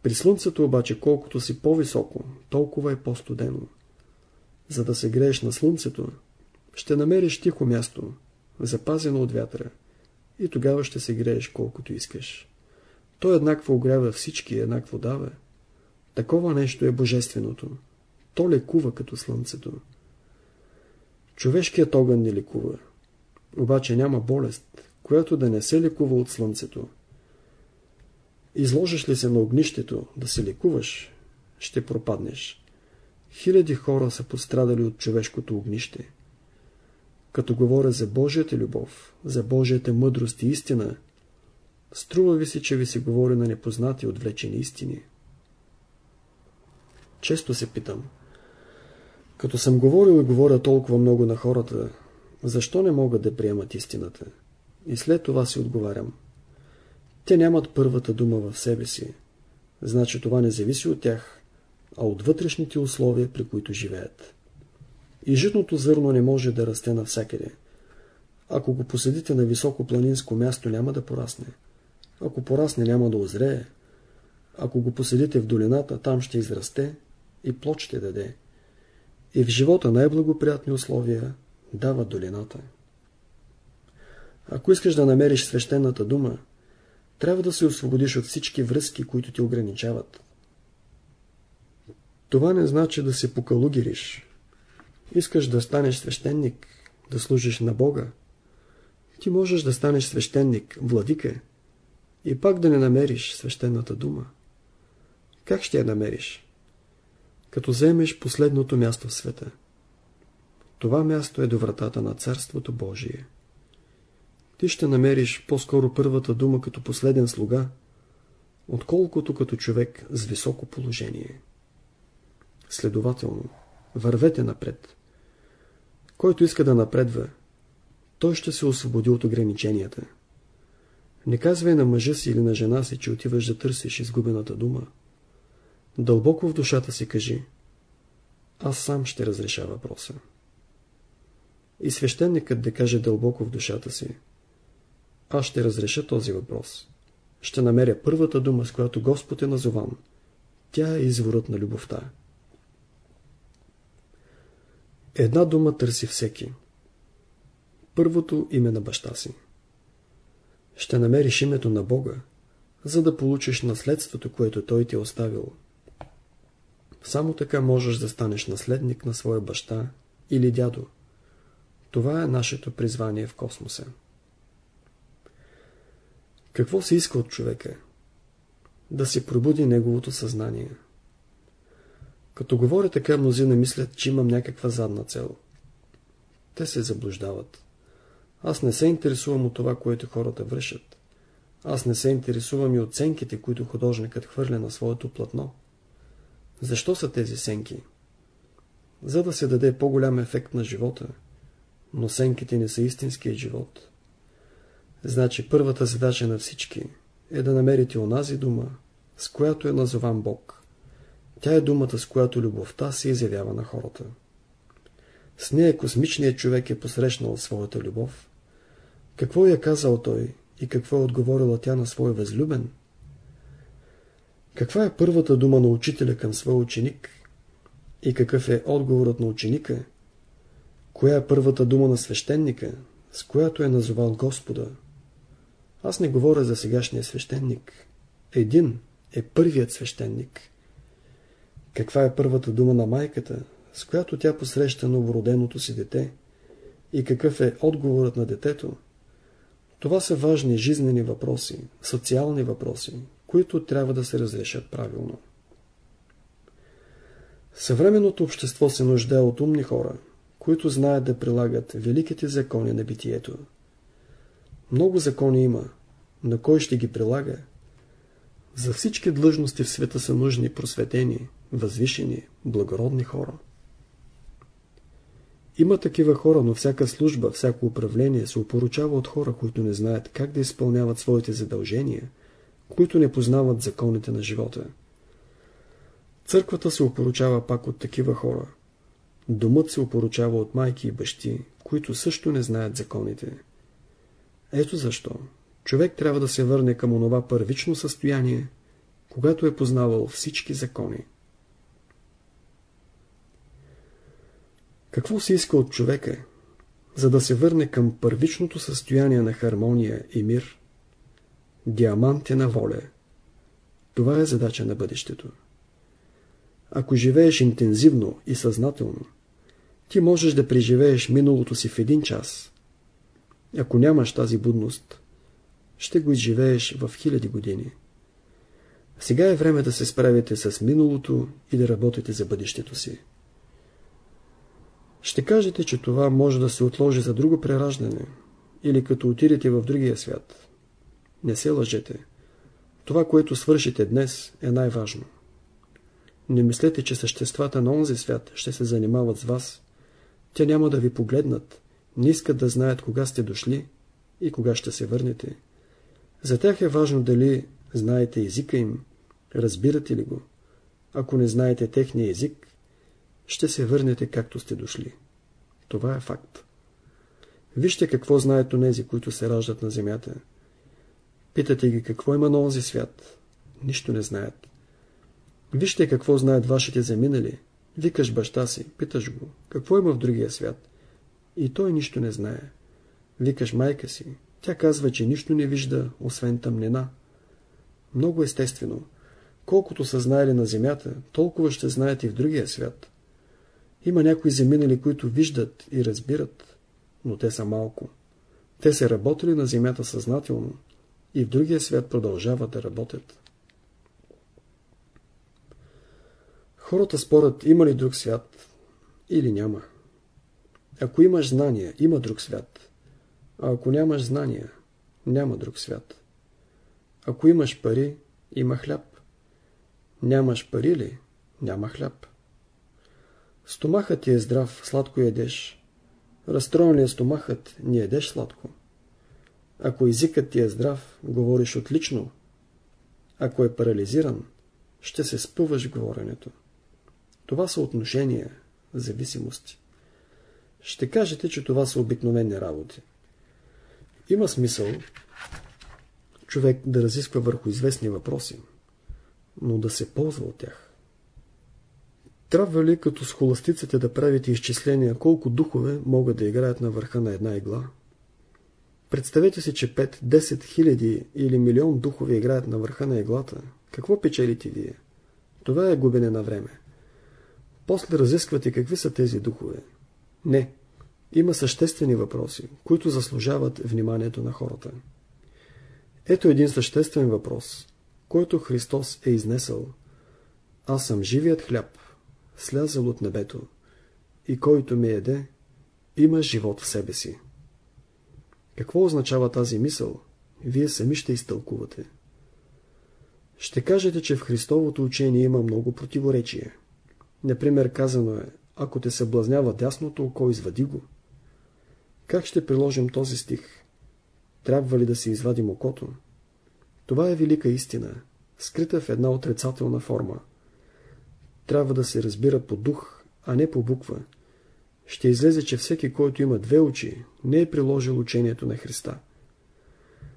Speaker 1: При Слънцето обаче, колкото си по-високо, толкова е по-студено. За да се грееш на Слънцето, ще намериш тихо място, запазено от вятъра, и тогава ще се грееш колкото искаш. Той еднакво огрява всички и еднакво дава. Такова нещо е божественото. То лекува като слънцето. Човешкият огън не лекува. Обаче няма болест, която да не се лекува от слънцето. Изложиш ли се на огнището да се лекуваш, ще пропаднеш. Хиляди хора са пострадали от човешкото огнище. Като говоря за Божията любов, за Божията мъдрост и истина, струва ви се, че ви се говори на непознати отвлечени истини. Често се питам, като съм говорил и говоря толкова много на хората, защо не могат да приемат истината? И след това си отговарям. Те нямат първата дума в себе си. Значи това не зависи от тях, а от вътрешните условия, при които живеят. И житното зърно не може да расте навсякъде. Ако го посадите на високо планинско място, няма да порасне. Ако порасне, няма да озрее. Ако го посадите в долината, там ще израсте и плод ще даде. И в живота най-благоприятни условия дава долината. Ако искаш да намериш свещената дума, трябва да се освободиш от всички връзки, които ти ограничават. Това не значи да се покалугириш. Искаш да станеш свещеник, да служиш на Бога. Ти можеш да станеш свещеник, владика, и пак да не намериш свещената дума. Как ще я намериш? Като вземеш последното място в света. Това място е до вратата на Царството Божие. Ти ще намериш по-скоро първата дума като последен слуга, отколкото като човек с високо положение. Следователно, вървете напред. Който иска да напредва, той ще се освободи от ограниченията. Не казвай на мъжа си или на жена си, че отиваш да търсиш изгубената дума. Дълбоко в душата си кажи, аз сам ще разреша въпроса. И свещеникът да каже дълбоко в душата си, аз ще разреша този въпрос. Ще намеря първата дума, с която Господ е назован. Тя е изворът на любовта. Една дума търси всеки. Първото име на баща си. Ще намериш името на Бога, за да получиш наследството, което Той ти е оставил. Само така можеш да станеш наследник на своя баща или дядо. Това е нашето призвание в космоса. Какво се иска от човека? Да се пробуди неговото съзнание. Като говоря така, мнозина мислят, че имам някаква задна цел. Те се заблуждават. Аз не се интересувам от това, което хората вършат. Аз не се интересувам и от сенките, които художникът хвърля на своето платно. Защо са тези сенки? За да се даде по-голям ефект на живота. Но сенките не са истинския живот. Значи първата задача на всички е да намерите онази дума, с която е назован Бог. Тя е думата, с която любовта се изявява на хората. С нея космичният човек е посрещнал своята любов. Какво е казал той и какво е отговорила тя на своя възлюбен? Каква е първата дума на учителя към своя ученик? И какъв е отговорът на ученика? Коя е първата дума на свещеника, с която е назовал Господа? Аз не говоря за сегашния свещеник. Един е първият свещеник. Каква е първата дума на майката, с която тя посреща новороденото си дете? И какъв е отговорът на детето? Това са важни жизнени въпроси, социални въпроси, които трябва да се разрешат правилно. Съвременното общество се нуждае от умни хора, които знаят да прилагат великите закони на битието. Много закони има, на кой ще ги прилага? За всички длъжности в света са нужни просветени, възвишени, благородни хора. Има такива хора, но всяка служба, всяко управление се опоручава от хора, които не знаят как да изпълняват своите задължения, които не познават законите на живота. Църквата се опоручава пак от такива хора. Домът се опоручава от майки и бащи, които също не знаят законите. Ето защо човек трябва да се върне към онова първично състояние, когато е познавал всички закони. Какво се иска от човека, за да се върне към първичното състояние на хармония и мир? Диамант е на воля. Това е задача на бъдещето. Ако живееш интензивно и съзнателно, ти можеш да преживееш миналото си в един час. Ако нямаш тази будност, ще го изживееш в хиляди години. Сега е време да се справите с миналото и да работите за бъдещето си. Ще кажете, че това може да се отложи за друго прераждане или като отидете в другия свят. Не се лъжете. Това, което свършите днес, е най-важно. Не мислете, че съществата на онзи свят ще се занимават с вас. Те няма да ви погледнат, не искат да знаят кога сте дошли и кога ще се върнете. За тях е важно дали знаете езика им, разбирате ли го. Ако не знаете техния език, ще се върнете както сте дошли. Това е факт. Вижте какво знаят онези, които се раждат на земята. Питате ги какво има на онзи свят. Нищо не знаят. Вижте какво знаят вашите заминали. Викаш баща си, питаш го, какво има в другия свят. И той нищо не знае. Викаш майка си, тя казва, че нищо не вижда, освен тъмнина. Много естествено. Колкото са знаели на земята, толкова ще знаят и в другия свят. Има някои заминали, които виждат и разбират, но те са малко. Те са работили на земята съзнателно и в другия свят продължават да работят. Хората спорят има ли друг свят или няма. Ако имаш знания, има друг свят. А ако нямаш знания, няма друг свят. Ако имаш пари, има хляб. Нямаш пари ли, няма хляб. Стомахът ти е здрав, сладко ядеш. Разстроен ли е стомахът, не ядеш сладко. Ако езикът ти е здрав, говориш отлично. Ако е парализиран, ще се спъваш говоренето. Това са отношения, зависимости. Ще кажете, че това са обикновени работи. Има смисъл човек да разисква върху известни въпроси, но да се ползва от тях. Трябва ли като с холастиците да правите изчисления колко духове могат да играят на върха на една игла? Представете си, че 5-10 хиляди или милион духове играят на върха на иглата. Какво печелите вие? Това е губене на време. После разисквате какви са тези духове. Не, има съществени въпроси, които заслужават вниманието на хората. Ето един съществен въпрос, който Христос е изнесъл. Аз съм живият хляб, слязал от небето, и който ме еде, има живот в себе си. Какво означава тази мисъл? Вие сами ще изтълкувате. Ще кажете, че в Христовото учение има много противоречия. Например, казано е, ако те съблазнява дясното око, извади го. Как ще приложим този стих? Трябва ли да се извадим окото? Това е велика истина, скрита в една отрицателна форма. Трябва да се разбира по дух, а не по буква. Ще излезе, че всеки, който има две очи, не е приложил учението на Христа.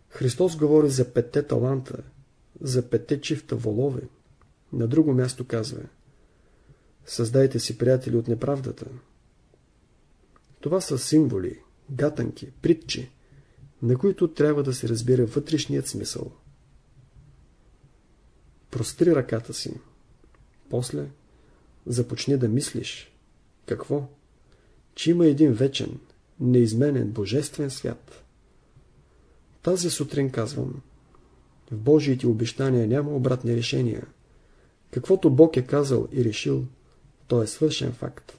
Speaker 1: Христос говори за петте таланта, за петте чифта волове. На друго място казва Създайте си приятели от неправдата. Това са символи, гатанки, притчи, на които трябва да се разбира вътрешният смисъл. Простри ръката си. После започни да мислиш. Какво? Че има един вечен, неизменен, божествен свят. Тази сутрин казвам, в Божиите обещания няма обратни решения. Каквото Бог е казал и решил, то е свършен факт.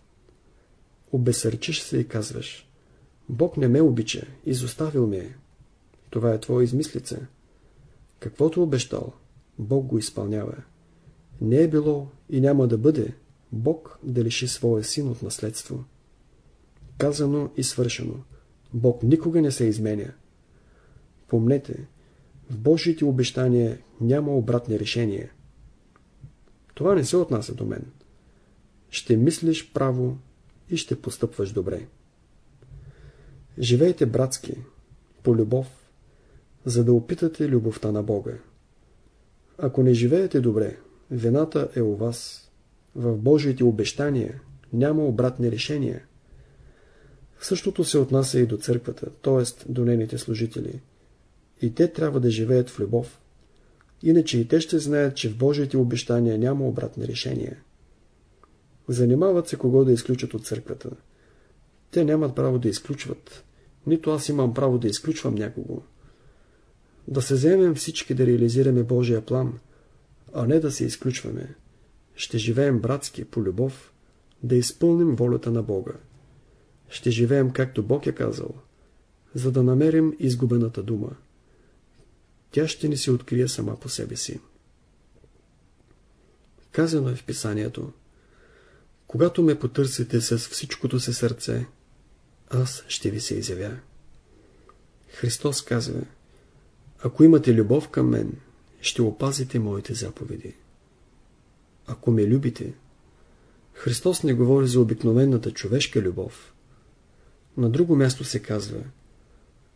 Speaker 1: Обесърчиш се и казваш, Бог не ме обича, изоставил ме е. Това е твоя измислица. Каквото обещал, Бог го изпълнява. Не е било и няма да бъде Бог да лиши своя син от наследство. Казано и свършено. Бог никога не се изменя. Помнете, в Божиите обещания няма обратни решения. Това не се отнася до мен. Ще мислиш право и ще постъпваш добре. Живейте братски, по любов, за да опитате любовта на Бога. Ако не живеете добре, вината е у вас. В Божиите обещания няма обратни решения. Същото се отнася и до църквата, т.е. до нейните служители. И те трябва да живеят в любов. Иначе и те ще знаят, че в Божиите обещания няма обратни решения. Занимават се кого да изключат от църквата. Те нямат право да изключват. Нито аз имам право да изключвам някого. Да се вземем всички да реализираме Божия план, а не да се изключваме. Ще живеем братски, по любов, да изпълним волята на Бога. Ще живеем както Бог е казал, за да намерим изгубената дума. Тя ще ни се открие сама по себе си. Казано е в писанието, когато ме потърсите с всичкото се сърце, аз ще ви се изявя. Христос казва, ако имате любов към мен, ще опазите моите заповеди. Ако ме любите, Христос не говори за обикновената човешка любов. На друго място се казва,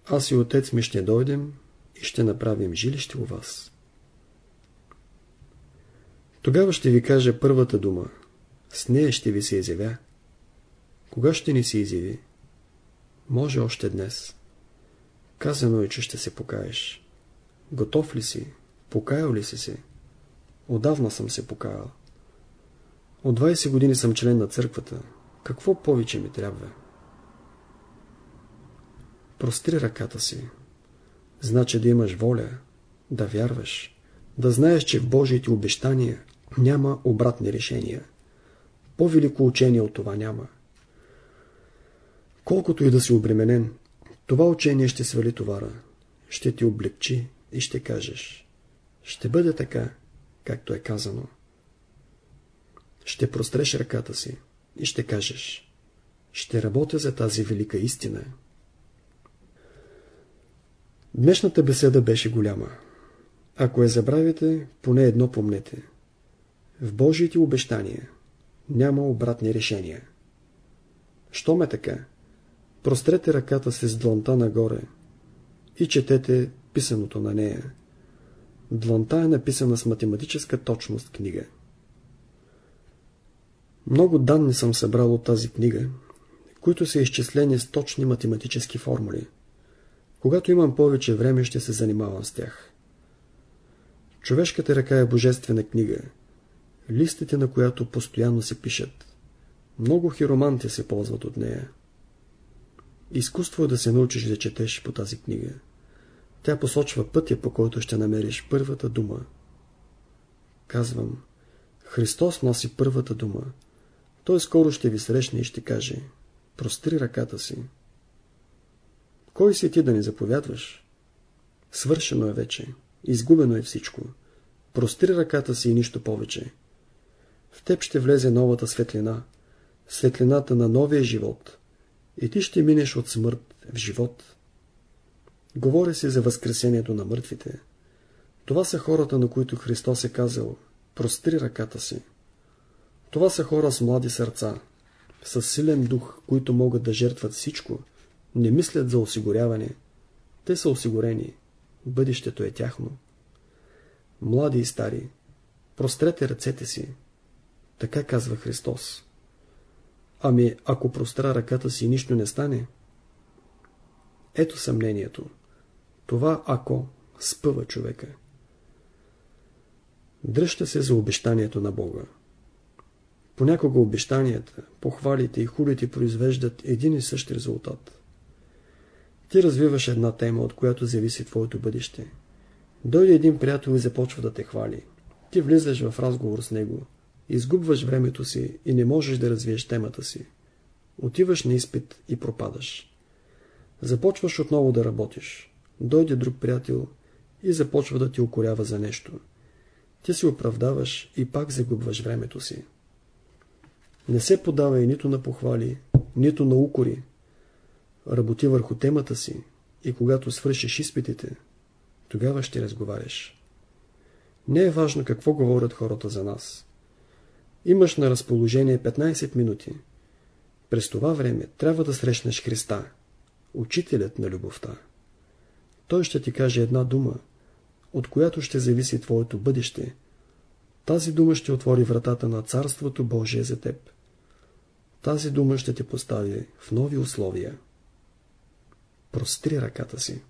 Speaker 1: аз и отец ми ще дойдем и ще направим жилище у вас. Тогава ще ви кажа първата дума. С нея ще ви се изявя. Кога ще ни се изяви? Може още днес. Казано е, че ще се покаеш. Готов ли си? Покаял ли си се? Отдавна съм се покаял. От 20 години съм член на църквата. Какво повече ми трябва? Простри ръката си. Значи да имаш воля, да вярваш, да знаеш, че в Божиите обещания няма обратни решения. По-велико учение от това няма. Колкото и да си обременен, това учение ще свали товара, ще ти облегчи и ще кажеш. Ще бъде така, както е казано. Ще простреш ръката си и ще кажеш. Ще работя за тази велика истина. Днешната беседа беше голяма. Ако я забравите, поне едно помнете. В Божиите обещания няма обратни решения. Що ме така? Прострете ръката си с дланта нагоре и четете писаното на нея. Дланта е написана с математическа точност книга. Много данни съм събрал от тази книга, които са изчислени с точни математически формули. Когато имам повече време, ще се занимавам с тях. Човешката ръка е божествена книга, листите на която постоянно се пишат. Много хироманти се ползват от нея. Изкуство е да се научиш да четеш по тази книга. Тя посочва пътя, по който ще намериш първата дума. Казвам, Христос носи първата дума. Той скоро ще ви срещне и ще каже, простри ръката си. Кой си ти да не заповядваш? Свършено е вече. Изгубено е всичко. Простри ръката си и нищо повече. В теб ще влезе новата светлина, светлината на новия живот. И ти ще минеш от смърт в живот. Говори се за възкресението на мъртвите. Това са хората, на които Христос е казал, простри ръката си. Това са хора с млади сърца, с силен дух, които могат да жертват всичко, не мислят за осигуряване. Те са осигурени. Бъдещето е тяхно. Млади и стари, прострете ръцете си. Така казва Христос. Ами, ако простра ръката си, нищо не стане? Ето съмнението. Това ако спъва човека. Дръжте се за обещанието на Бога. Понякога обещанията, похвалите и хулите произвеждат един и същ резултат. Ти развиваш една тема, от която зависи твоето бъдеще. Дойде един приятел и започва да те хвали. Ти влизаш в разговор с него, изгубваш времето си и не можеш да развиеш темата си. Отиваш на изпит и пропадаш. Започваш отново да работиш. Дойде друг приятел и започва да ти укорява за нещо. Ти се оправдаваш и пак загубваш времето си. Не се подавай нито на похвали, нито на укори. Работи върху темата си и когато свършиш изпитите, тогава ще разговаряш. Не е важно какво говорят хората за нас. Имаш на разположение 15 минути. През това време трябва да срещнеш Христа, учителят на любовта. Той ще ти каже една дума, от която ще зависи твоето бъдеще. Тази дума ще отвори вратата на Царството Божие за теб. Тази дума ще те постави в нови условия. Простри ръката си.